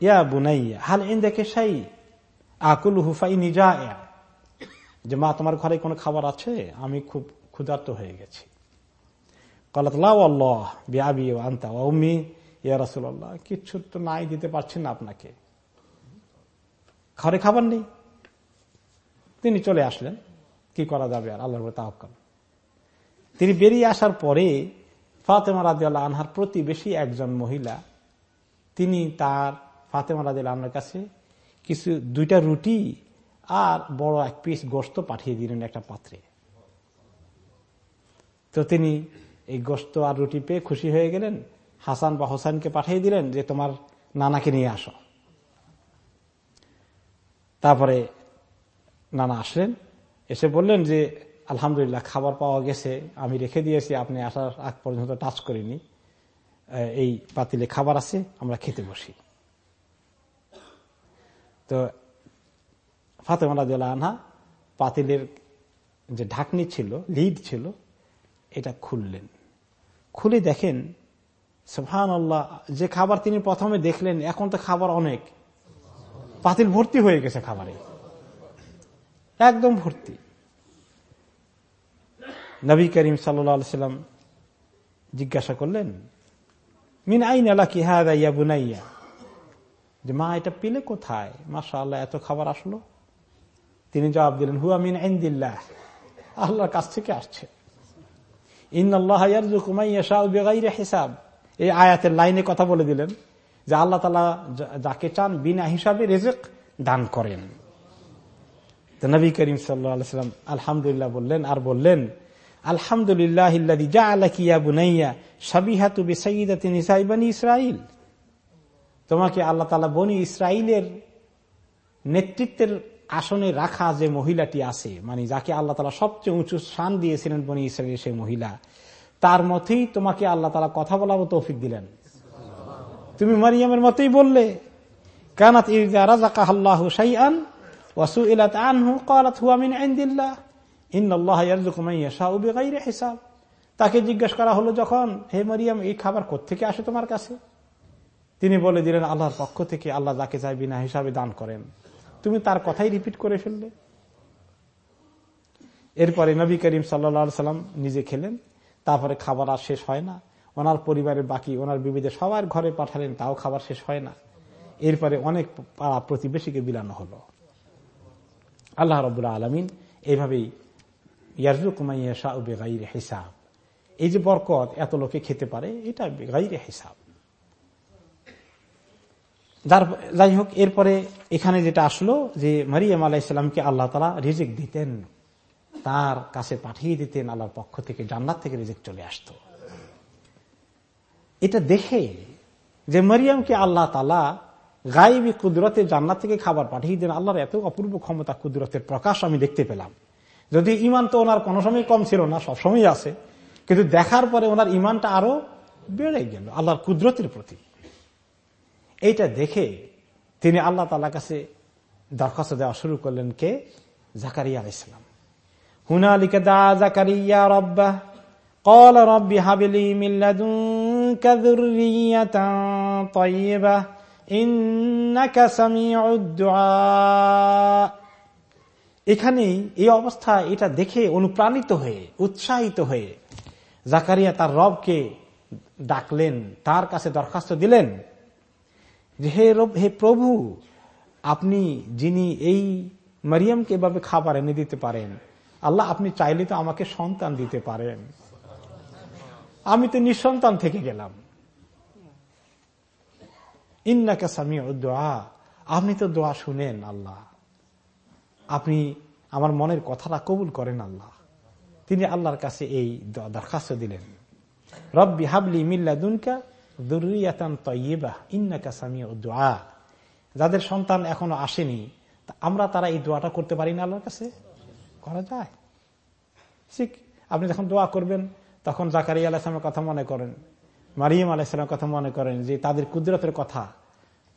ইয়া বুনাইয়া, হাল ইন দেখে সাই আকুল হুফাই নিজা যে, মা, তোমার ঘরে কোনো খাবার আছে? আমি খুব ক্ষুধার্ত হয়ে গেছি। কলাতলাহ বিয়াবি আনতা অমি ইয়া রাসুল্লাহ কিচ্ছু তো নাই দিতে পারছেন না আপনাকে। ঘরে খাবার নেই। তিনি চলে আসলেন। কি করা যাবে আর? আল্লাহর তাহকাল তিনি বেরিয়ে আসার পরে ফাতেমা রাজি আল্লাহ আনহার প্রতিবেশী একজন মহিলা, তিনি তার ফাতেমা রাজি আল্লাহর কাছে কিছু, দুইটা রুটি আর বড় এক পিস গোস্ত পাঠিয়ে দিলেন একটা পাত্রে। তো তিনি এই গোস্ত আর রুটি পেয়ে খুশি হয়ে গেলেন। হাসান বা হোসানকে পাঠিয়ে দিলেন যে তোমার নানাকে নিয়ে আসো। তারপরে নানা আসলেন, এসে বললেন যে, আলহামদুলিল্লাহ, খাবার পাওয়া গেছে, আমি রেখে দিয়েছি, আপনি আসার আগ পর্যন্ত টাচ করিনি। এই পাতিলে খাবার আছে, আমরা খেতে বসি। তো ফাতেমা আনহা পাতিলের যে ঢাকনি ছিল, লিড ছিল, এটা খুললেন। খুলে দেখেন সুহান আল্লাহ যে খাবার তিনি প্রথমে দেখলেন, এখন তো খাবার অনেক। পাতিল ভর্তি হয়ে গেছে খাবারে। একদম ভর্তি। নবী করিম সাল্লাম জিজ্ঞাসা করলেন, মিন আইন আলা কি হ্যাঁ দাইয়া বুনাইয়া? যে, মা, এটা পেলে কোথায়? মাসা আল্লাহ এত খাবার আসলো? তিনি জবাব দিলেন, হুয়া মিন আইন্দিল্লাহ আল্লাহর কাছ থেকে আসছে। ইন আল্লাহ হিসাব। এই আয়াতের লাইনে কথা বলে দিলেন যে আল্লাহ তালা যাকে চান বিনা হিসাবে রেজেক দান করেন। নবী করিম সাল্লাম আলহামদুলিল্লাহ বললেন আর বললেন আলহামদুলিল্লাহ ইসরাইল তোমাকে আল্লাহ তালা বনি ইসরাইলের নেতৃত্বের আসনে রাখা যে মহিলাটি আছে মানে যাকে আল্লাহ তালা সবচেয়ে উঁচু স্থান দিয়েছিলেন বনি ইসরায়েলের সেই মহিলা তার মতেই তোমাকে আল্লাহ তালা কথা বলারও তৌফিক দিলেন। তুমি মারিয়ামের মতেই বললে, কানাত ওয়াসু ইলাত আনহু হিসাব। তাকে জিজ্ঞেস করা হলো যখন, হে মারিয়াম, এই খাবার থেকে আসে তোমার কাছে? তিনি বলে দিলেন, আল্লাহর পক্ষ থেকে আল্লাহ যাকে চাই বিনা হিসাবে দান করেন। তুমি তার কথাই রিপিট করে ফেললে। এরপরে নবী করিম সাল্লা সাল্লাম নিজে খেলেন। তারপরে খাবার আর শেষ হয় না। ওনার পরিবারের বাকি, ওনার বিবিদের সবার ঘরে পাঠালেন, তাও খাবার শেষ হয় না। এরপরে অনেক পাড়া প্রতিবেশীকে বিলানো হলো। আল্লাহ রবুল্লা আলমিন এইভাবেই ইয়ারজুকুমাইয়া শাহ বেগাইর হিসাব। এই যে বরকত এত লোকে খেতে পারে, এটা বেগাইর হিসাব। যাই হোক, এরপরে এখানে যেটা আসলো যে মারিয়াম আলাহিসামকে আল্লাহ তালা রিজিক দিতেন। তার কাছে পাঠিয়ে দিতেন আল্লাহর পক্ষ থেকে, জান্নাত থেকে রিজিক চলে আসত। এটা দেখে যে মারিয়ামকে আল্লাহ তালা গাইবি কুদরতে জান্নাত থেকে খাবার পাঠিয়ে দেন আল্লাহর এত অপূর্ব ক্ষমতা, কুদরতের প্রকাশ আমি দেখতে পেলাম। যদি ইমান তো ওনার কোনো সময় কম ছিল না সবসময় আছে, কিন্তু দেখার পরে ওনার ইমানটা আরও বেড়ে গেল, আল্লাহর কুদরতের প্রতি। এইটা দেখে তিনি আল্লাহ তালা কাছে দরখাস্ত দেওয়া শুরু করলেন কে? জাকারিয়া ইসলাম হুনালিকা দা জাকারিয়া রব্বা قال رب هب لي من لدنك ذرية طيبة إنك سميع الدعاء এখানেই এই অবস্থা এটা দেখে অনুপ্রাণিত হয়ে উৎসাহিত হয়ে জাকারিয়া তার রবকে ডাকলেন তার কাছে দরখাস্ত দিলেন যে হে রব হে প্রভু আপনি যিনি এই মারিয়ামকে এভাবে খাবার এনে দিতে পারেন আল্লাহ, আপনি চাইলে তো আমাকে সন্তান দিতে পারেন। আমি তো নিঃসন্তান থেকে গেলাম। ইন্নাকা সামি দোয়া। আপনি তো দোয়া শুনেন আল্লাহ। আপনি আমার মনের কথাটা কবুল করেন আল্লাহ। তিনি আল্লাহর কাছে এই দরখাস্ত দিলেন। রব্বি হাবলি মিল্লা দুনকা যাদের সন্তান এখনও আসেনি আমরা তারা এই দোয়াটা করতে পারি না আল্লাহর কাছে? করা যায়? ঠিক আপনি যখন দোয়া করবেন, তখন জাকারি আলাহামের কথা মনে করেন। মারিয়াম আলাইসালাম কথা মনে করেন যে তাদের কুদরতের কথা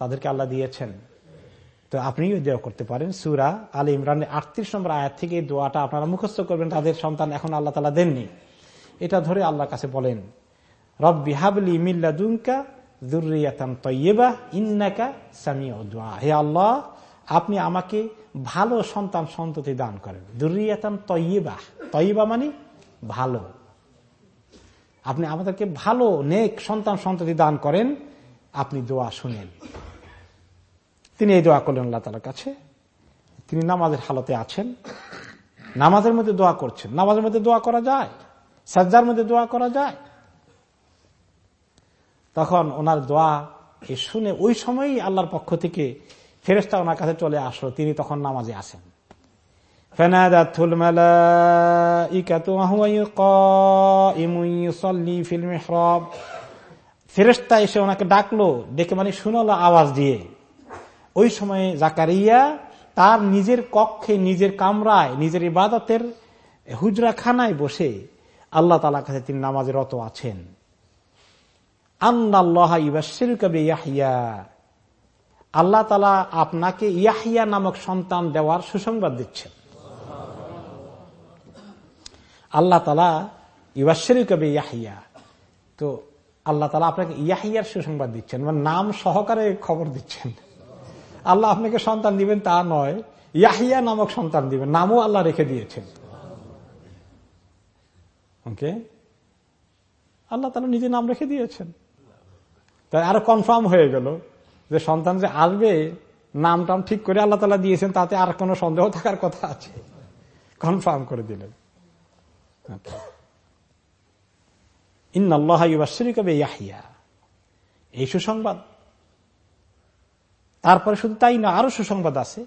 তাদেরকে আল্লাহ দিয়েছেন। তো আপনিও দোয়া করতে পারেন। সুরা আলী ইমরানের আটত্রিশ নম্বর আয়াত থেকে দোয়াটা আপনারা মুখস্থ করবেন, তাদের সন্তান এখন আল্লাহ তালা দেননি। এটা ধরে আল্লাহর কাছে বলেন, রব্বি হাবলি মিল্লা দুঙ্কা দুর্রিয়াতান তৈবা ইন্নাকা সামি দোয়া। হে আল্লাহ, আপনি আমাকে ভালো সন্তান সন্ততি দান করেন। দুর্রিয়াতান তৈবা তৈবা মানে ভালো। আপনি আমাদেরকে ভালো, নেক সন্তান সন্ততি দান করেন, আপনি দোয়া শুনেন। তিনি এই দোয়া করলেন আল্লাহ তালার কাছে। তিনি নামাজের হালতে আছেন। নামাজের মধ্যে দোয়া করছেন। নামাজের মধ্যে দোয়া করা যায়। সাজ্জার মধ্যে দোয়া করা যায়। তখন ওনার দোয়া শুনে ওই সময়ই আল্লাহর পক্ষ থেকে ফেরেস্তা ওনার কাছে চলে আসলো, তিনি তখন নামাজে আসেন। ফেরেস্তা এসে ওনাকে ডাকলো, ডেকে মানে শুনালো আওয়াজ দিয়ে। ওই সময়ে জাকারিয়া তার নিজের কক্ষে, নিজের কামরায়, নিজের ইবাদতের হুজরা খানায় বসে আল্লাহ তালা কাছে তিনি নামাজের রত আছেন। আল্লাহ তালা আপনাকে ইয়াহিয়া নামক সন্তান দেওয়ার সুসংবাদ দিচ্ছেন। আল্লাহ তালা ইবাশ্বরী কবি ইয়াহিয়া। তো আল্লাহ তালা আপনাকে ইয়াহিয়ার সুসংবাদ দিচ্ছেন মানে নাম সহকারে খবর দিচ্ছেন। আল্লাহ আপনাকে সন্তান দিবেন তা নয়, ইয়াহিয়া নামক সন্তান দিবেন, নামও আল্লাহ রেখে দিয়েছেন। ওকে? আল্লাহ তালা নিজে নাম রেখে দিয়েছেন। তাই আরও কনফার্ম হয়ে গেল। যে সন্তান যে আসবে নাম টাম ঠিক করে আল্লাহ তালা দিয়েছেন, তাতে আর কোনো সন্দেহ থাকার কথা আছে? কনফার্ম করে দিলেন। কবে ইয়াহিয়া এই সুসংবাদ। তারপরে শুধু তাই না, আরও সুসংবাদ আছে।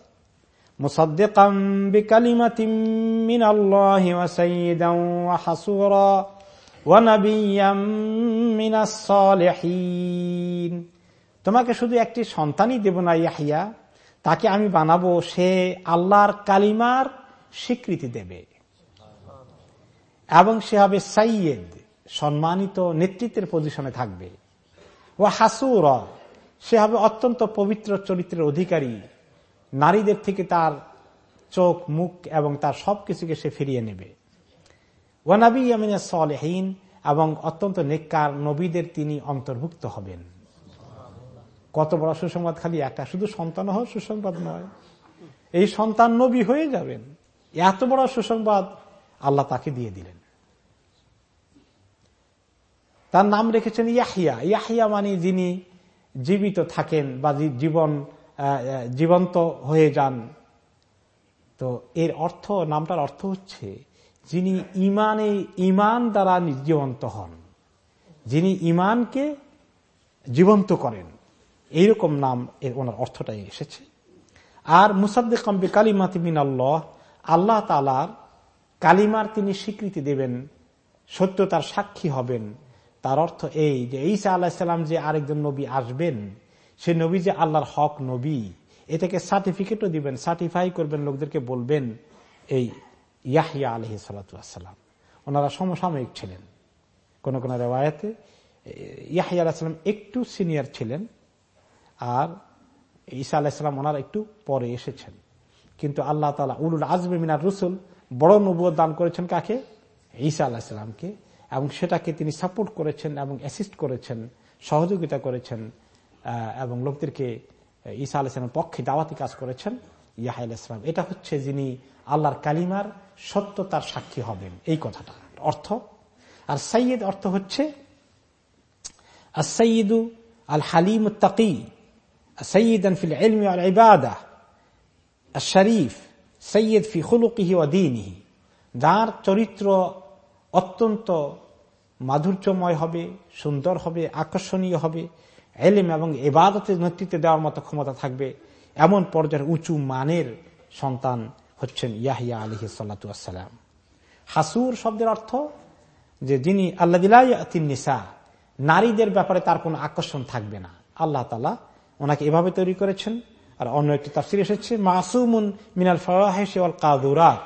তোমাকে শুধু একটি সন্তানই দেব না ইয়াহিয়া, তাকে আমি বানাবো, সে আল্লাহর কালিমার স্বীকৃতি দেবে। এবং সে হবে সাইয়েদ, সম্মানিত নেতৃত্বের পজিশনে থাকবে। ও হাসুর, সে হবে অত্যন্ত পবিত্র চরিত্রের অধিকারী। নারীদের থেকে তার চোখ, মুখ এবং তার সবকিছুকে সে ফিরিয়ে নেবে। ওয়ানাবি আমিনা সলহীন, এবং অত্যন্ত নেককার নবীদের তিনি অন্তর্ভুক্ত হবেন। কত বড় সুসংবাদ? খালি একটা। শুধু সন্তান হওয়ার সুসংবাদ নয়। এই সন্তান নবী হয়ে যাবেন। এত বড় সুসংবাদ আল্লাহ তাকে দিয়ে দিলেন। তার নাম রেখেছেন ইয়াহিয়া। ইয়াহিয়া মানে যিনি জীবিত থাকেন বা জীবন জীবন্ত হয়ে যান। তো এর অর্থ, নামটার অর্থ হচ্ছে যিনি ইমানে ইমান দ্বারা জীবন্ত হন। যিনি ইমানকে জীবন্ত করেন। এইরকম নাম ওনার অর্থটাই এসেছে। আর মুসাদ্দে কম্পে কালিমাতিমিন আল্লাহ আল্লাহ তালার কালিমার তিনি স্বীকৃতি দেবেন, সত্যতার সাক্ষী হবেন। তার অর্থ এই যে ঈসা আল্লাহিসাল্লাম যে আরেকজন নবী আসবেন, সে নবী যে আল্লাহর হক নবী এটাকে সার্টিফিকেটও দিবেন সার্টিফাই করবেন, লোকদেরকে বলবেন এই ইয়াহিয়া আলহি সালাতাম ওনারা সমসাময়িক ছিলেন। কোন কোন রেওয়ায়তে ইয়াহিয়া আলাহিসাল্লাম একটু সিনিয়র ছিলেন। আর ঈসা আলাহিসাম ওনারা একটু পরে এসেছেন। কিন্তু আল্লাহ তালা উলুল আজমে মিনার রসুল বড় নবুয় দান করেছেন কাকে? ঈসা আলাহিসামকে এবং সেটাকে তিনি সাপোর্ট করেছেন এবং অ্যাসিস্ট করেছেন, সহযোগিতা করেছেন এবং লোকদেরকে ঈসা আলাইসলামের পক্ষে দাওয়াতি কাজ করেছেন ইয়াহ ইসলাম এটা হচ্ছে যিনি আল্লাহর কালিমার সত্যতার সাক্ষী হবেন। এই কথাটা। অর্থ? আর সৈয়দ অর্থ হচ্ছে আর সৈয়দু আল হালিম তাকি এলমি আল ইবাদা শরীফ সৈয়দ ফি খুলুকিহি ও দিনহি যার চরিত্র অত্যন্ত মাধুর্যময় হবে, সুন্দর হবে, আকর্ষণীয় হবে, এলেম এবং এবাদতের নেতৃত্বে দেওয়ার মতো ক্ষমতা থাকবে, এমন পর্যায়ের উঁচু মানের সন্তান হচ্ছেন ইয়াহিয়া আলহি সাল্লাতাম হাসুর শব্দের অর্থ যে যিনি আল্লাহ নিসা নারীদের ব্যাপারে তার কোনো আকর্ষণ থাকবে না। আল্লাহ তালা ওনাকে এভাবে তৈরি করেছেন। আর অন্য একটি তাফসির এসেছে, মাসুমুন মিনাল ফরাহেস কাদুরাত।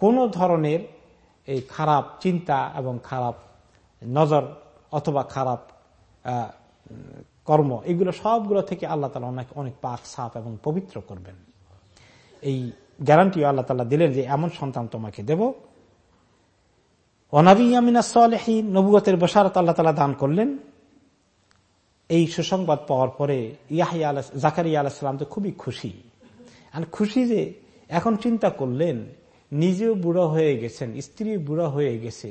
কোন ধরনের এই খারাপ চিন্তা এবং খারাপ নজর অথবা খারাপ কর্ম, এগুলো সবগুলো থেকে আল্লাহ তালা অনেক অনেক পাক, সাফ এবং পবিত্র করবেন। এই গ্যারান্টিও আল্লাহ তালা দিলেন যে এমন সন্তান তোমাকে দেব। অনাবি আমিনা সালেহীন নবুগতের বসারত আল্লাহ তালা দান করলেন। এই সুসংবাদ পাওয়ার পরে ইয়াহিয়া আলাহ জাকারিয়া আলাহাম তো খুবই খুশি। আর খুশি যে এখন চিন্তা করলেন, নিজেও বুড়ো হয়ে গেছেন স্ত্রী বুড়ো হয়ে গেছে।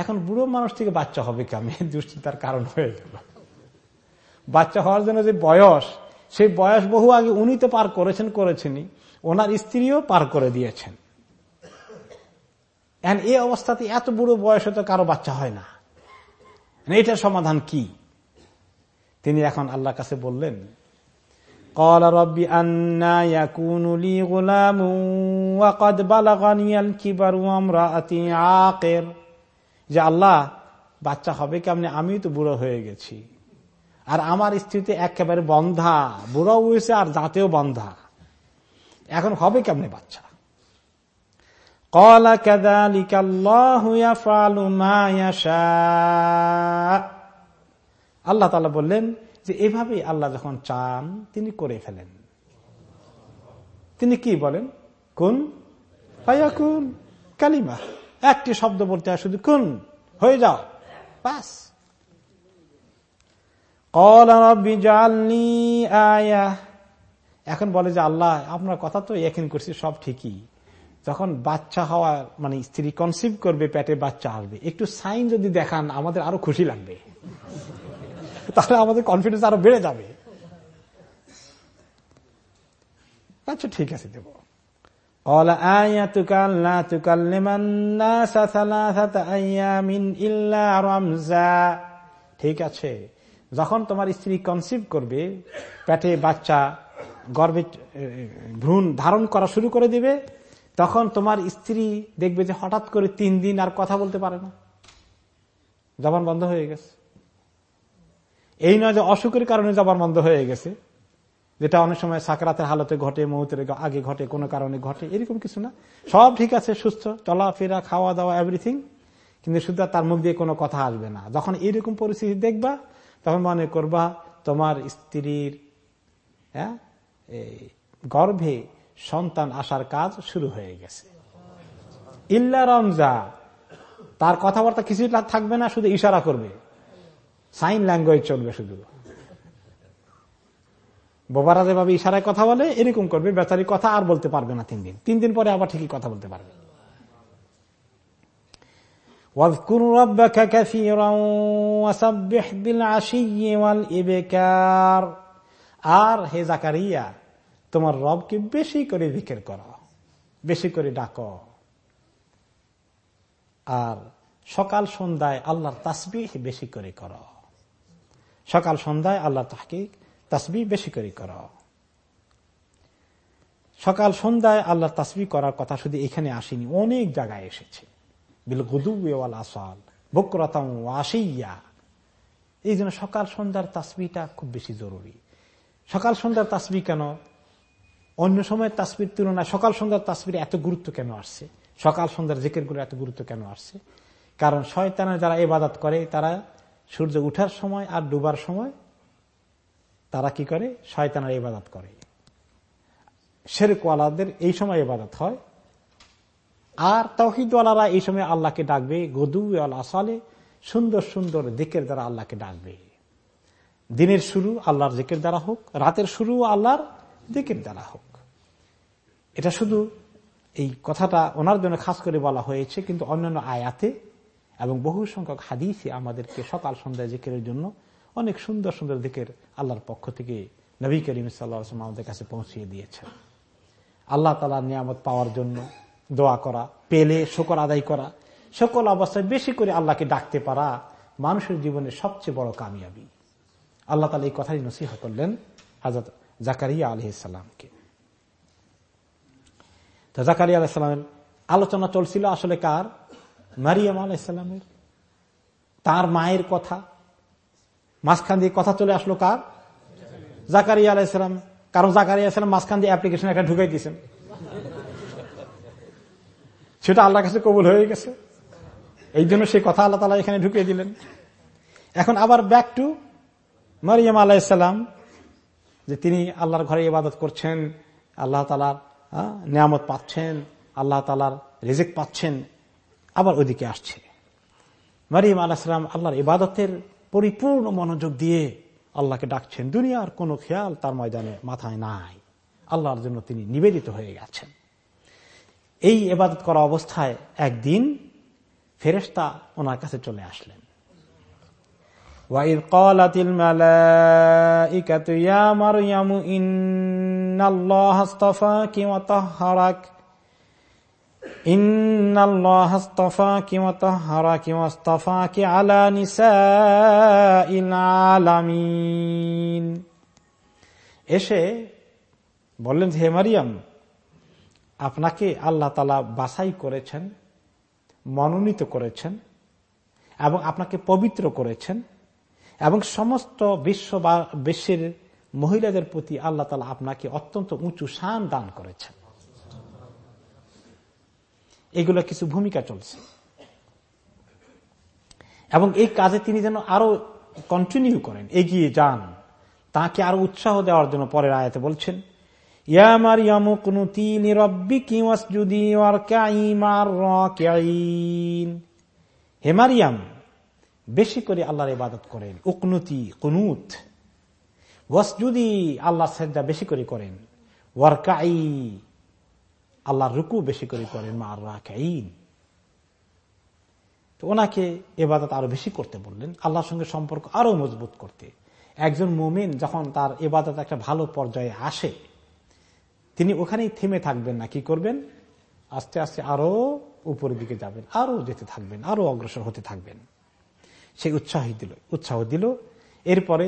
এখন বুড়ো মানুষ থেকে বাচ্চা হবে কি আমি দুশ্চিন্তার কারণ হয়ে গেল। বাচ্চা হওয়ার জন্য যে বয়স, সেই বয়স বহু আগে উনি তো পার করেছেন, করেছেনই। ওনার স্ত্রীও পার করে দিয়েছেন। এই অবস্থাতে এত বুড়ো বয়সে তো কারও বাচ্চা হয় না। এটার সমাধান কি? তিনি এখন আল্লাহ কাছে বললেন قال رب أنا يكون لي غلام وقد بلغني الكبر وامرأتي عاقر যে আল্লাহ বাচ্চা হবে কেমনি আমি তো বুড়ো হয়ে গেছি আর আমার স্ত্রীতে একেবারে বন্ধা বুড়ো হয়েছে আর দাঁতেও বন্ধা এখন হবে কেমনে বাচ্চা কলা আল্লাহ তালা বললেন যে এভাবে আল্লাহ যখন চান, তিনি করে ফেলেন। তিনি কি বলেন? কোন কোন কালিমা। একটি শব্দ বলতে হয় শুধু কোন, হয়ে যাও, বাস। এখন বলে যে, আল্লাহ, আপনার কথা তো এখন করছি, সব ঠিকই। যখন বাচ্চা হওয়া মানে স্ত্রী কনসিভ করবে, পেটে বাচ্চা আসবে। একটু সাইন যদি দেখান, আমাদের আরও খুশি লাগবে। তাহলে আমাদের কনফিডেন্স আরও বেড়ে যাবে। আচ্ছা ঠিক আছে, দেব। ঠিক আছে। যখন তোমার স্ত্রী কনসিভ করবে, পেটে বাচ্চা গর্বে ভ্রূণ ধারণ করা শুরু করে দিবে, তখন তোমার স্ত্রী দেখবে যে হঠাৎ করে তিন দিন আর কথা বলতে পারে না। জবান বন্ধ হয়ে গেছে। এই নয় যে অসুখের কারণে জবান বন্ধ হয়ে গেছে, যেটা অনেক সময় সাকরাতের হালতে ঘটে মুহূর্তের আগে ঘটে, কোনো কারণে ঘটে, এরকম কিছু না। সব ঠিক আছে, সুস্থ, চলাফেরা খাওয়া দাওয়া এভরিথিং কিন্তু শুধু তার মুখ দিয়ে কোনো কথা আসবে না। যখন এরকম পরিস্থিতি দেখবা, তখন মনে করবা তোমার স্ত্রীর হ্যাঁ গর্ভে সন্তান আসার কাজ শুরু হয়ে গেছে। ইল্লা রমজা, তার কথাবার্তা কিছু থাকবে না, শুধু ইশারা করবে। সাইন ল্যাঙ্গুয়েজ চলবে শুধু। বোবারা যেভাবে ইশারায় কথা বলে, এরকম করবে, বেচারি কথা আর বলতে পারবে না তিন দিন। তিন দিন পরে আবার ঠিকই কথা বলতে পারবে। আর হে জাকারিয়া, তোমার রবকে বেশি করে ভিকের কর, বেশি করে ডাক। আর সকাল সন্ধ্যায় আল্লাহর তাসবি বেশি করে কর। সকাল সন্ধ্যায় আল্লাহ তাহকিক তাসবি বেশি করে কর। সকাল সন্ধ্যায় আল্লাহ তাসবি করার কথা শুধু এখানে আসেনি, অনেক জায়গায় এসেছে। বিল গুদুয়াল আসাল বক্রতাম আসিয়া এই জন্য সকাল সন্ধ্যার তাসবিটা খুব বেশি জরুরি। সকাল সন্ধ্যার তাসবি কেন? অন্য সময়ের তাসবির তুলনায় সকাল সন্ধ্যার তাসবির এত গুরুত্ব কেন আসছে? সকাল সন্ধ্যার জেকেরগুলো এত গুরুত্ব কেন আসছে? কারণ শয়তানের যারা এবাদত করে, তারা সূর্য উঠার সময় আর ডুবার সময় তারা কি করে? শয়তানের ইবাদত করে। শেরকওয়ালাদের এই সময় ইবাদত হয়। আর তহিদওয়ালারা এই সময় আল্লাহকে ডাকবে। গদু আসালে সুন্দর সুন্দর দিকের দ্বারা আল্লাহকে ডাকবে। দিনের শুরু আল্লাহর দিকের দ্বারা হোক, রাতের শুরু আল্লাহর দিকের দ্বারা হোক। এটা শুধু এই কথাটা ওনার জন্য খাস করে বলা হয়েছে, কিন্তু অন্যান্য আয়াতে এবং বহু সংখ্যক হাদিসে আমাদেরকে সকাল সন্ধ্যায় জিকের জন্য অনেক সুন্দর সুন্দর দিকের আল্লাহর পক্ষ থেকে নবী করিম সাল্লাহ আমাদের কাছে পৌঁছিয়ে দিয়েছেন। আল্লাহ তালা নিয়ামত পাওয়ার জন্য দোয়া করা, পেলে শকর আদায় করা, সকল অবস্থায় বেশি করে আল্লাহকে ডাকতে পারা মানুষের জীবনের সবচেয়ে বড় কামিয়াবি। আল্লাহ তালা এই কথাই নসিহা করলেন হাজরত জাকারিয়া আলহিসাল্লামকে তো জাকারিয়া আলাহিসাল্লামের আলোচনা চলছিল আসলে কার? মারিয়াম আলাইসাল্লামের তার মায়ের কথা। মাঝখান দিয়ে কথা চলে আসলো কার? জাকারিয়া আলাইসালাম কারণ জাকারিয়া আলাইসালাম মাঝখান দিয়ে অ্যাপ্লিকেশন একটা ঢুকাই দিয়েছেন। সেটা আল্লাহ কাছে কবুল হয়ে গেছে। এই জন্য সেই কথা আল্লাহ তালা এখানে ঢুকিয়ে দিলেন। এখন আবার ব্যাক টু মারিয়াম আলাইসাল্লাম যে তিনি আল্লাহর ঘরে ইবাদত করছেন, আল্লাহ তালার নিয়ামত পাচ্ছেন, আল্লাহ তালার রেজেক পাচ্ছেন। আবার ওইদিকে আসছে মারিয়াম আলাহিসাম আল্লাহর ইবাদতের পরিপূর্ণ মনোযোগ দিয়ে আল্লাহকে ডাকছেন দুনিয়ার কোনো খেয়াল তার ময়দানে মাথায় নাই আল্লাহর জন্য তিনি নিবেদিত হয়ে গেছেন এই এবাদত করা অবস্থায় একদিন ফেরেস্তা ওনার কাছে চলে আসলেন وإذ قالت الملائكة يا مريم إن الله اصطفاك وطهرك إن الله اصطفاك وطهرك واصطفاك على نساء العالمين এসে বললেন হে মারিয়াম আপনাকে আল্লাহ তালা বাছাই করেছেন মনোনীত করেছেন এবং আপনাকে পবিত্র করেছেন এবং সমস্ত বিশ্ব বা বিশ্বের মহিলাদের প্রতি আল্লাহ তালা আপনাকে অত্যন্ত উঁচু শান দান করেছেন এগুলো কিছু ভূমিকা চলছে। এবং এই কাজে তিনি যেন আরও কন্টিনিউ করেন, এগিয়ে যান, তাকে আরও উৎসাহ দেওয়ার জন্য পরের আয়াতে বলছেন হেমারিয়াম বেশি করে আল্লাহর ইবাদত করেন, উকনুতি, কুনুত, ওয়াসজুদি আল্লাহ সেজদা বেশি করে করেন ওয়ারকাই আল্লাহর রুকু বেশি করে করেন, মা রাকাইন তো ওনাকে এবাদত আরও বেশি করতে বললেন, আল্লাহর সঙ্গে সম্পর্ক আরও মজবুত করতে। একজন মোমিন যখন তার এবাদত একটা ভালো পর্যায়ে আসে, তিনি ওখানেই থেমে থাকবেন না, কি করবেন? আস্তে আস্তে আরও উপরের দিকে যাবেন, আরও যেতে থাকবেন, আরও অগ্রসর হতে থাকবেন। সে উৎসাহ দিল উৎসাহ দিল। এরপরে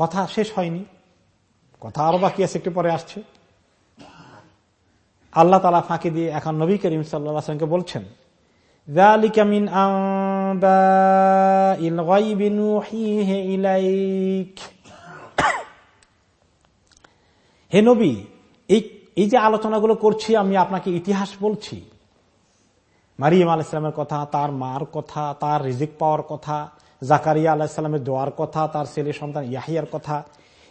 কথা শেষ হয়নি, কথা আরও বাকি আছে, একটু পরে আসছে। আল্লাহ তালা ফাঁকি দিয়ে এখন নবী করিম সাল্লামকে বলছেন হে নবী, এই যে আলোচনাগুলো করছি, আমি আপনাকে ইতিহাস বলছি। মারিয়াম আলাইসালামের কথা, তার মার কথা, তার রিজিক পাওয়ার কথা, জাকারিয়া আলাহিসামের দোয়ার কথা, তার ছেলে সন্তান ইয়াহিয়ার কথা,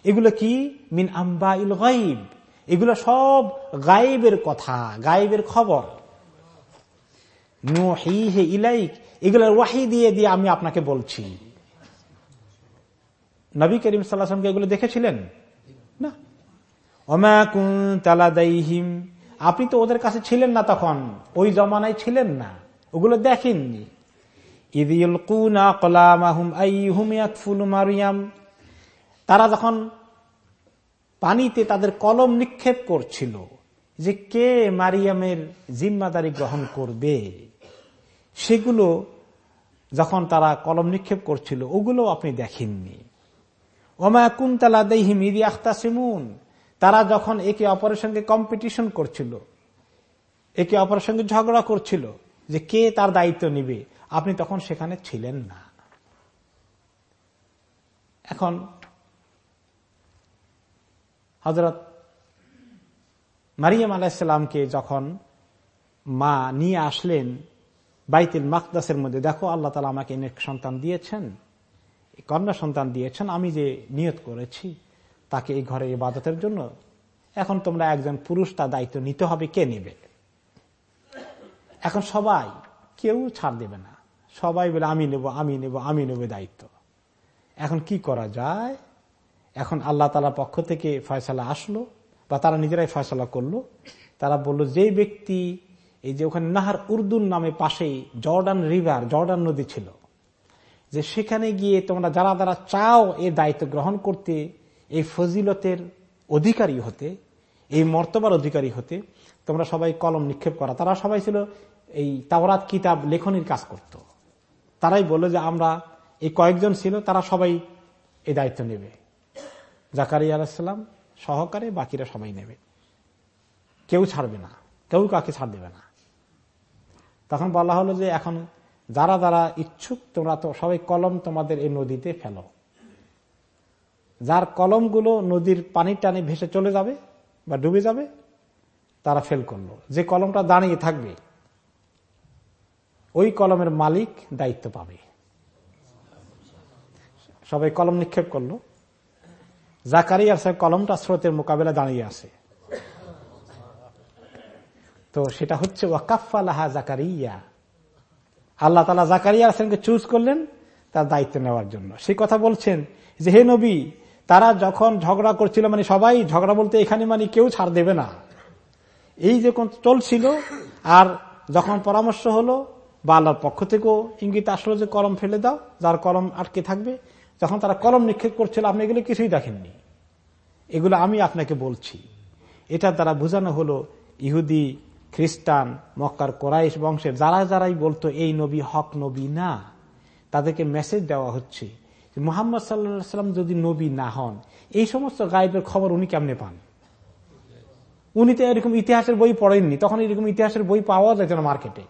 এগুলো কি? মিন আম্বা ইল গাইব এগুলো সব গাইবের কথা গাইবের খবর। ইলাইক, এগুলোর ওয়াহি দিয়ে দিয়ে আমি আপনাকে বলছি। নবী করিম সাল্লাহামকে এগুলো দেখেছিলেন? না। অমা কুন তালাদাইহিম আপনি তো ওদের কাছে ছিলেন না তখন, ওই জমানায় ছিলেন না, ওগুলো দেখেননি। তারা যখন পানিতে তাদের কলম নিক্ষেপ করছিল যে কে মারিয়ামের জিম্মাদারি গ্রহণ করবে। সেগুলো যখন তারা কলম নিক্ষেপ করছিল, ওগুলো আপনি দেখেননি। ওমা কুন্তালা দেহিম ইদি আখতা সিমুন তারা যখন একে অপরের সঙ্গে কম্পিটিশন করছিল, একে অপরের সঙ্গে ঝগড়া করছিল যে কে তার দায়িত্ব নিবে, আপনি তখন সেখানে ছিলেন না। এখন হজরত মারিয়াম আলাহিসাল্লামকে যখন মা নিয়ে আসলেন বাইতুল মাকদাসের মধ্যে, দেখো, আল্লাহ তালা আমাকে সন্তান দিয়েছেন, কন্যা সন্তান দিয়েছেন, আমি যে নিয়ত করেছি তাকে এই ঘরে ইবাদতের জন্য, এখন তোমরা একজন পুরুষ, তার দায়িত্ব নিতে হবে, কে নেবে? এখন সবাই, কেউ ছাড় দেবে না। সবাই বলে, আমি নেব আমি নেব আমি নেব দায়িত্ব। এখন কি করা যায়? এখন আল্লাহ তালা পক্ষ থেকে ফয়সালা আসলো বা তারা নিজেরাই ফয়সলা করল। তারা বলল যে ব্যক্তি এই যে ওখানে নাহার উর্দুন নামে পাশেই জর্ডান রিভার, জর্ডান নদী ছিল, যে সেখানে গিয়ে তোমরা যারা যারা চাও এর দায়িত্ব গ্রহণ করতে, এই ফজিলতের অধিকারী হতে, এই মর্তবার অধিকারী হতে, তোমরা সবাই কলম নিক্ষেপ করা। তারা সবাই ছিল এই তাওরাত কিতাব লেখনির কাজ করত। তারাই বলল যে, আমরা এই কয়েকজন ছিল, তারা সবাই এই দায়িত্ব নেবে। জাকারি আলাহিসাল্লাম সহকারে বাকিরা সবাই নেবে। কেউ ছাড়বে না। কেউ কাকে ছাড় দেবে না। তখন বলা হলো যে এখন যারা যারা ইচ্ছুক, তোমরা তো সবাই কলম তোমাদের এই নদীতে ফেলো। যার কলমগুলো নদীর পানির টানে ভেসে চলে যাবে বা ডুবে যাবে, তারা ফেল করল। যে কলমটা দাঁড়িয়ে থাকবে, ওই কলমের মালিক দায়িত্ব পাবে। সবাই কলম নিক্ষেপ করল। জাকারিয়ার সাহেব কলমটা স্রোতের মোকাবেলা দাঁড়িয়ে আছে। তো সেটা হচ্ছে, ওয়াকাফালাহা জাকারিয়া। আল্লাহ তালা জাকারিয়া হাসানকে চুজ করলেন তার দায়িত্ব নেওয়ার জন্য। সে কথা বলছেন যে, হে নবী, তারা যখন ঝগড়া করছিল মানে সবাই ঝগড়া বলতে এখানে মানে কেউ ছাড় দেবে না। এই যে চলছিল, আর যখন পরামর্শ হলো, বা আল্লাহর পক্ষ থেকেও ইঙ্গিত আসলো যে, কলম ফেলে দাও, যার কলম আটকে থাকবে যখন তারা কলম নিক্ষেপ করছিল, আপনি এগুলো কিছুই দেখেননি। এগুলো আমি আপনাকে বলছি। এটা দ্বারা বোঝানো হলো, ইহুদি, খ্রিস্টান, মক্কার কোরাইশ বংশের যারা যারাই বলতো, এই নবী হক নবী না। তাদেরকে মেসেজ দেওয়া হচ্ছে মোহাম্মদ সাল্লা সাল্লাম যদি নবী না হন, এই সমস্ত গায়েবের খবর উনি কেমনে পান? উনি তো এরকম ইতিহাসের বই পড়েননি, তখন এরকম ইতিহাসের বই পাওয়া যায় মার্কেটে।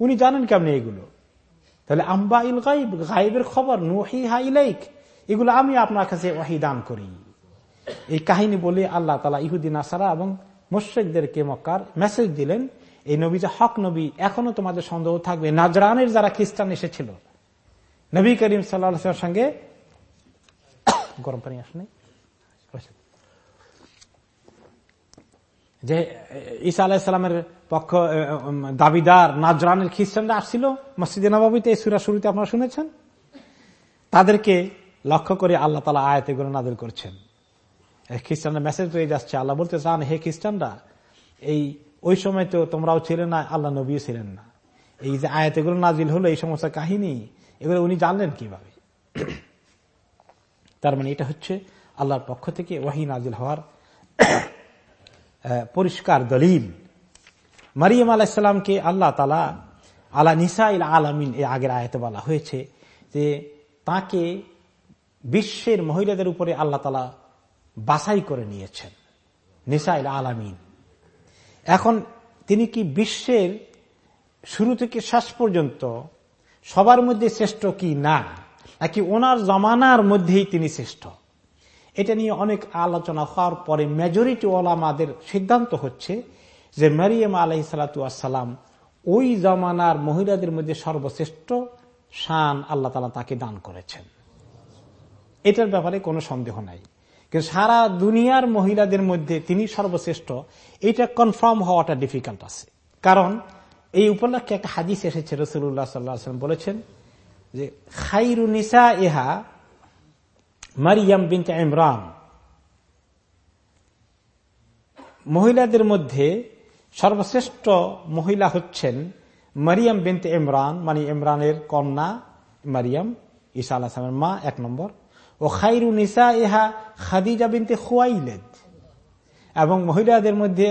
উনি জানেন কেমনে এগুলো? তাহলে আম্বা ইল গাইব, গাইবের খবর নুহি হাইলাইক এগুলো আমি আপনার কাছে ওয়াহি দান করি। এই কাহিনী বলে আল্লাহ তালা ইহুদিন আসারা এবং মোশেকদেরকে মক্কার মেসেজ দিলেন, এই নবী যে হক নবী, এখনও তোমাদের সন্দেহ থাকবে। নাজরানের যারা খ্রিস্টান এসেছিল, নবী করিম সাল্লাহামের সঙ্গে গরম পানি আসেনি? যে ঈসা আলাহিসাল্লামের পক্ষ দাবিদার নাজরানের খ্রিস্টানরা আসছিল মসজিদে নবাবিতে, এই সুরা শুরুতে আপনারা শুনেছেন? তাদেরকে লক্ষ্য করে আল্লাহ তালা আয়াত এগুলো নাদিল করছেন খ্রিস্টানরা মেসেজ পেয়ে যাচ্ছে, আল্লাহ বলতে চান হে খ্রিস্টানরা, এই, ওই সময় তো তোমরাও ছিলেন না, আল্লাহ নবীও ছিলেন না। এই যে আয়াত এগুলো নাজিল হলো, এই সমস্ত কাহিনী, এগুলো উনি জানলেন কীভাবে? তার মানে এটা হচ্ছে আল্লাহর পক্ষ থেকে ওয়াহি নাজিল হওয়ার পরিষ্কার দলিল। মারিয়াম আলাহিসাল্লামকে আল্লাহ তালা আলা নিসাইল আলামিন এ আগের আয়তে বলা হয়েছে যে তাকে বিশ্বের মহিলাদের উপরে আল্লাহ তালা বাছাই করে নিয়েছেন, নিসাইল আলামিন। এখন তিনি কি বিশ্বের শুরু থেকে শেষ পর্যন্ত সবার মধ্যে শ্রেষ্ঠ কি না? নাকি ওনার জমানার মধ্যেই তিনি শ্রেষ্ঠ? এটা নিয়ে অনেক আলোচনা হওয়ার পরে মেজরিটি ওলামাদের সিদ্ধান্ত হচ্ছে যে মারিয়াম আলহি সালাতাম ওই জমানার মহিলাদের মধ্যে সর্বশ্রেষ্ঠ শান আল্লাহ তালা তাকে দান করেছেন। এটার ব্যাপারে কোনো সন্দেহ নাই। কিন্তু সারা দুনিয়ার মহিলাদের মধ্যে তিনি সর্বশ্রেষ্ঠ, এটা কনফার্ম হওয়াটা ডিফিকাল্ট আছে। কারণ এই উপলক্ষে একটা হাদিস এসেছে রসুল্লাহ সাল্লাম বলেছেন যে খাইরুনিসা ইহা মারিয়াম বিনতে ইমরান। মহিলাদের মধ্যে সর্বশ্রেষ্ঠ মহিলা হচ্ছেন মারিয়াম বিনতে ইমরান মানে ইমরানের কন্যা মারিয়াম, ঈসা আলাহামের মা, এক নম্বর। ও খাইরু নিসা ইহা খাদিজা বিনতে খুয়াইলেদ। এবং মহিলাদের মধ্যে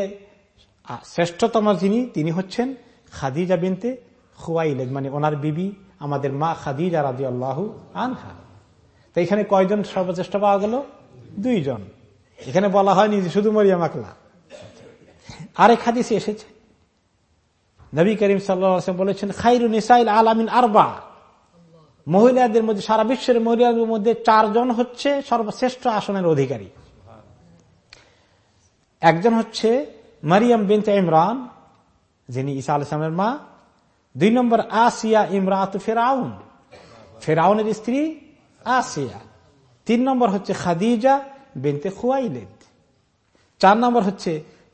শ্রেষ্ঠতম যিনি, তিনি হচ্ছেন খাদিজা বিনতে খুয়াইলেদ মানে ওনার বিবি, আমাদের মা খাদিজা রাজি আল্লাহ আনহা। তো এখানে কয়জন সর্বশ্রেষ্ঠ পাওয়া গেল? দুইজন। এখানে বলা হয়নি যে শুধু মরিয়াম আকলা। আরেক হাদিসে এসেছে। নবী করিম সাল্লাম বলেছেন, খাইরু নিসাইল আলামিন আরবা। মহিলাদের মধ্যে, সারা বিশ্বের মহিলাদের মধ্যে চারজন হচ্ছে সর্বশ্রেষ্ঠ আসনের অধিকারী। একজন হচ্ছে মারিয়াম বিন ইমরান, যিনি ঈসা আলামের মা। দুই নম্বর আসিয়া ইমরাত ফেরাউন। ফেরাউনের স্ত্রী আসিয়া। তিন নম্বর হচ্ছে খাদিজা বিনতে খুয়াইলেদ। চার নম্বর হচ্ছে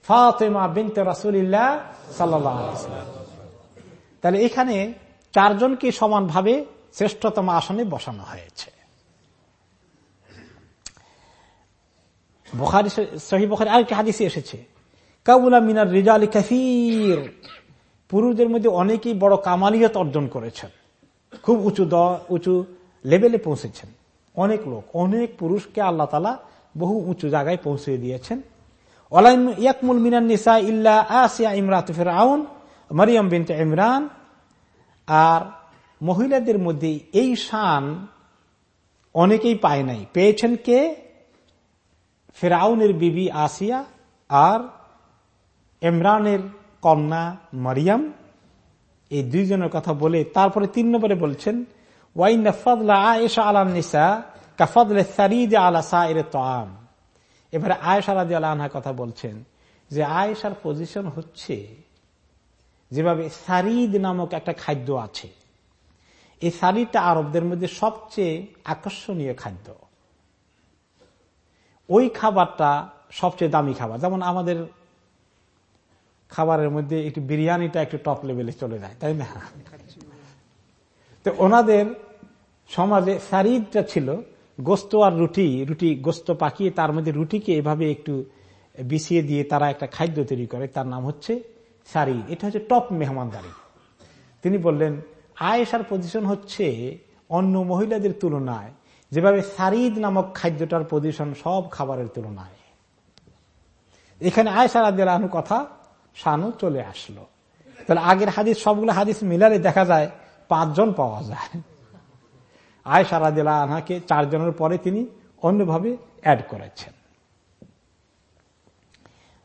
ফাতেমা বিনতে রাসুলিল্লাহ সাল্লাম তাহলে এখানে চারজনকে সমানভাবে শ্রেষ্ঠতম আসনে বসানো হয়েছে। বখারি সহি বখারি আরেকটি হাদিসে এসেছে কাবুলা মিনার রিজাল কাফির পুরুষদের মধ্যে অনেকেই বড় কামালিয়ত অর্জন করেছেন। খুব উঁচু উঁচু লেভেলে পৌঁছেছেন। অনেক লোক, অনেক পুরুষকে আল্লাহ তালা বহু উঁচু জায়গায় পৌঁছে দিয়েছেন। ইয়াকমুল মিনান নিসা ইল্লা আসিয়া ইমরাত আউন মারিয়াম বিনতে ইমরান। আর মহিলাদের মধ্যে এই শান অনেকেই পায় নাই। পেয়েছেন কে? ফেরাউনের বিবি আসিয়া আর ইমরানের কন্যা মারিয়াম। এই দুইজনের কথা বলে তারপরে তিন নম্বরে বলছেন ওয়াইন ফদলা আয়েশা আলা নিসা কাফদলে সারিদ আলা সাইরে তাম এবারে আয়েশা রাজি আল্লাহ কথা বলছেন যে আয়েশার পজিশন হচ্ছে যেভাবে সারিদ নামক একটা খাদ্য আছে। এই সারিটা আরবদের মধ্যে সবচেয়ে আকর্ষণীয় খাদ্য। ওই খাবারটা সবচেয়ে দামি খাবার। যেমন আমাদের খাবারের মধ্যে একটু বিরিয়ানিটা একটু টপ লেভেলে চলে যায়, তাই না? তো ওনাদের সমাজে সারিদটা ছিল, গোস্ত আর রুটি রুটি, গোস্ত পাকিয়ে তার মধ্যে রুটিকে এভাবে একটু বিছিয়ে দিয়ে তারা একটা খাদ্য তৈরি করে, তার নাম হচ্ছে সারি। এটা হচ্ছে টপ মেহমানদারি। তিনি বললেন আয়েসার পজিশন হচ্ছে অন্য মহিলাদের তুলনায়, যেভাবে সারিদ নামক খাদ্যটার পজিশন সব খাবারের তুলনায়। এখানে আয়েসার আনু কথা শানু চলে আসলো। তাহলে আগের হাদিস, সবগুলো হাদিস মিলারে দেখা যায় পাঁচজন পাওয়া যায়। আয়সা রাদিলা আনহাকে চারজনের পরে তিনি অন্যভাবে অ্যাড করেছেন।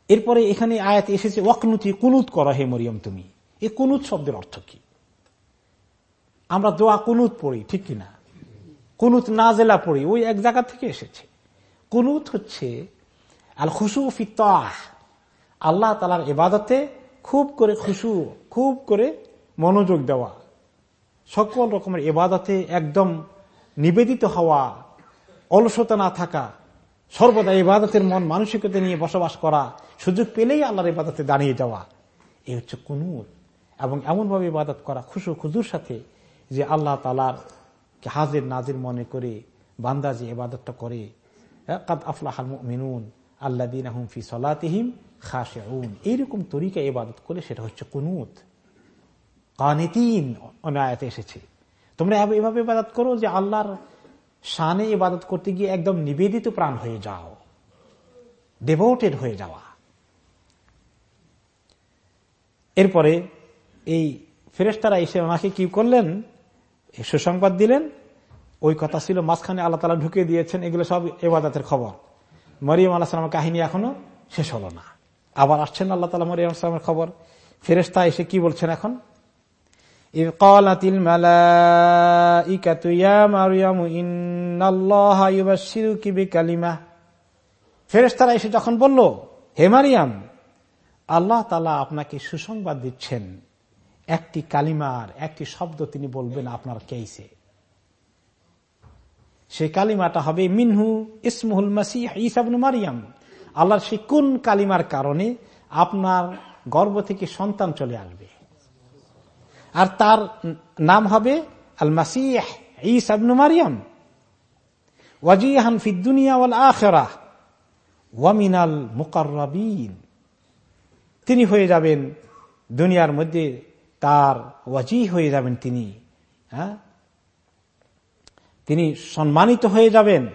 এরপরে এখানে আয়াত এসেছে, ওয়াকনুতি কুনুত করা হে মরিয়ম তুমি। এই কুনুত শব্দের অর্থ কি? আমরা দোয়া কুনুত পড়ি, ঠিক কিনা? কুনুত নাজেলা পড়ি, ওই এক জায়গা থেকে এসেছে। কুনুত হচ্ছে, আল খুশু ফিতাহ আল্লাহ তালার এবাদতে খুব করে খুশু, খুব করে মনোযোগ দেওয়া। সকল রকমের এবাদতে একদম নিবেদিত হওয়া, অলসতা না থাকা, সর্বদা ইবাদতের মন মানসিকতা নিয়ে বসবাস করা সুযোগ পেলেই আল্লাহর ইবাদতে দাঁড়িয়ে যাওয়া। এই হচ্ছে কুনুর। এবং এমনভাবে ইবাদত করা খুশু খুজুর সাথে যে আল্লাহ তালার হাজির নাজির মনে করে বান্দা যে এবাদতটা করে। কাদ আফলাহাল মিনুন আল্লাহ দিন আহম ফি সলাতিহিম খাসেউন এইরকম তরিকা ইবাদত করে সেটা হচ্ছে কুনুত। কানিতিন অনায়াতে এসেছে। তোমরা এভাবে ইবাদত করো যে আল্লাহর শানে ইবাদত করতে গিয়ে একদম নিবেদিত প্রাণ হয়ে যাও। ডেভোটেড হয়ে যাওয়া। এরপরে এই ফেরেস্তারা এসে ওনাকে কি করলেন? সুসংবাদ দিলেন। ওই কথা ছিল, মাঝখানে আল্লাহ তালা ঢুকে দিয়েছেন, এগুলো সব এবাদাতের খবর। মরিয়ম আল্লাহ সালামের কাহিনী এখনও শেষ হলো না। আবার আসছেন আল্লাহ তালা মরিয়ম সালামের খবর। ফেরেস্তা এসে কি বলছেন এখন? إذ قالت الملائكة يا مريم إن الله يبشرك بكلمة ফেরেস্তারা এসে যখন বলল হে মারিয়াম আল্লাহ তালা আপনাকে সুসংবাদ দিচ্ছেন একটি কালিমার একটি শব্দ তিনি বলবেন আপনার কেইসে সে কালিমাটা হবে মিনহু ইসমুল মাসিহ ইসাবনু মারিয়াম আল্লাহর সে কোন কালিমার কারণে আপনার গর্ব থেকে সন্তান চলে আসবে আর তার নাম হবে আল মাসিহ ইসাবনু মারিয়াম। ওয়াজিহান ফিদ্দুনিয়া ওয়াল ওয়ামিনাল মুকাররাবিন। তিনি হয়ে যাবেন, দুনিয়ার মধ্যে তার ওয়াজি হয়ে যাবেন তিনি হ্যাঁ? তিনি সম্মানিত হয়ে যাবেন।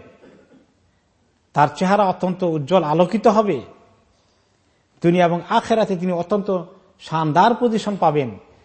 তার চেহারা অত্যন্ত উজ্জ্বল আলোকিত হবে। দুনিয়া এবং আখেরাতে তিনি অত্যন্ত শানদার পজিশন পাবেন।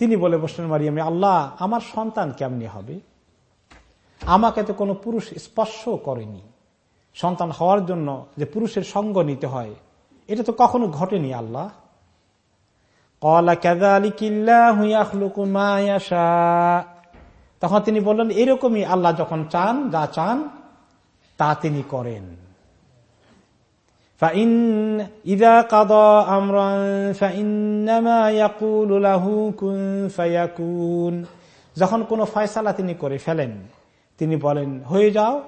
তিনি বলে বসলেন, মারিয়ামে আল্লাহ, আমার সন্তান কেমনি হবে? আমাকে তো কোনো পুরুষ স্পর্শ করেনি। সন্তান হওয়ার জন্য যে পুরুষের সঙ্গ নিতে হয়, এটা তো কখনো ঘটেনি, আল্লাহ। তখন তিনি বললেন, এরকমই আল্লাহ যখন চান, যা চান, তা তিনি করেন। যখন কোন ফয়সালা তিনি করে ফেলেন, তিনি বলেন, হয়ে যাও।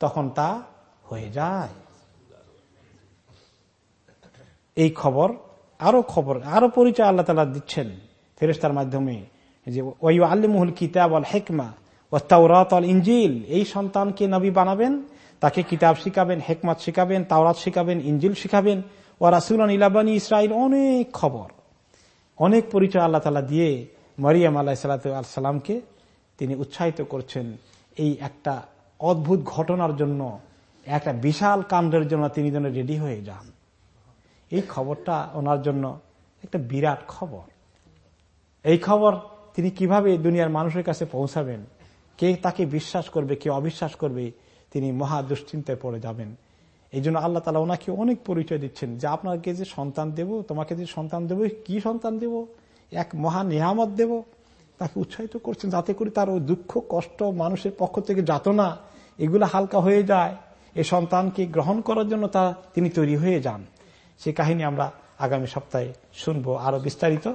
তখন তা হয়ে যায়। এই খবর, আরও খবর, আরও পরিচয় আল্লাহ তালা দিচ্ছেন ফেরেস্তার মাধ্যমে, যে ওই আল্লিমুল কিতাব আল হেকমা ও তাওরাত আল ইঞ্জিল এই সন্তানকে নবী বানাবেন তাকে কিতাব শিখাবেন, হেকমত শিখাবেন, তাওরাত শিখাবেন ইঞ্জিল শিখাবেন। ও রাসুলান ইলাবানী ইসরায়েল অনেক খবর। অনেক পরিচয় আল্লাহ তালা দিয়ে মরিয়াম আল্লাহ সাল্লামকে তিনি উৎসাহিত করছেন এই একটা অদ্ভুত ঘটনার জন্য, একটা বিশাল কাণ্ডের জন্য তিনি যেন রেডি হয়ে যান। এই খবরটা ওনার জন্য একটা বিরাট খবর। এই খবর তিনি কীভাবে দুনিয়ার মানুষের কাছে পৌঁছাবেন? কে তাকে বিশ্বাস করবে, কে অবিশ্বাস করবে? তিনি মহা দুশ্চিন্তায় পড়ে যাবেন। এই জন্য আল্লাহ তালা ওনাকে অনেক পরিচয় দিচ্ছেন যে আপনাকে যে সন্তান দেব, তোমাকে যে সন্তান দেব কি সন্তান দেব? এক মহা নিয়ামত দেব? তাকে উৎসাহিত করছেন যাতে করে তার ওই দুঃখ, কষ্ট মানুষের পক্ষ থেকে যাতনা, এগুলো হালকা হয়ে যায়। এই সন্তানকে গ্রহণ করার জন্য তা তিনি তৈরি হয়ে যান। সে কাহিনী আমরা আগামী সপ্তাহে শুনব আরও বিস্তারিত।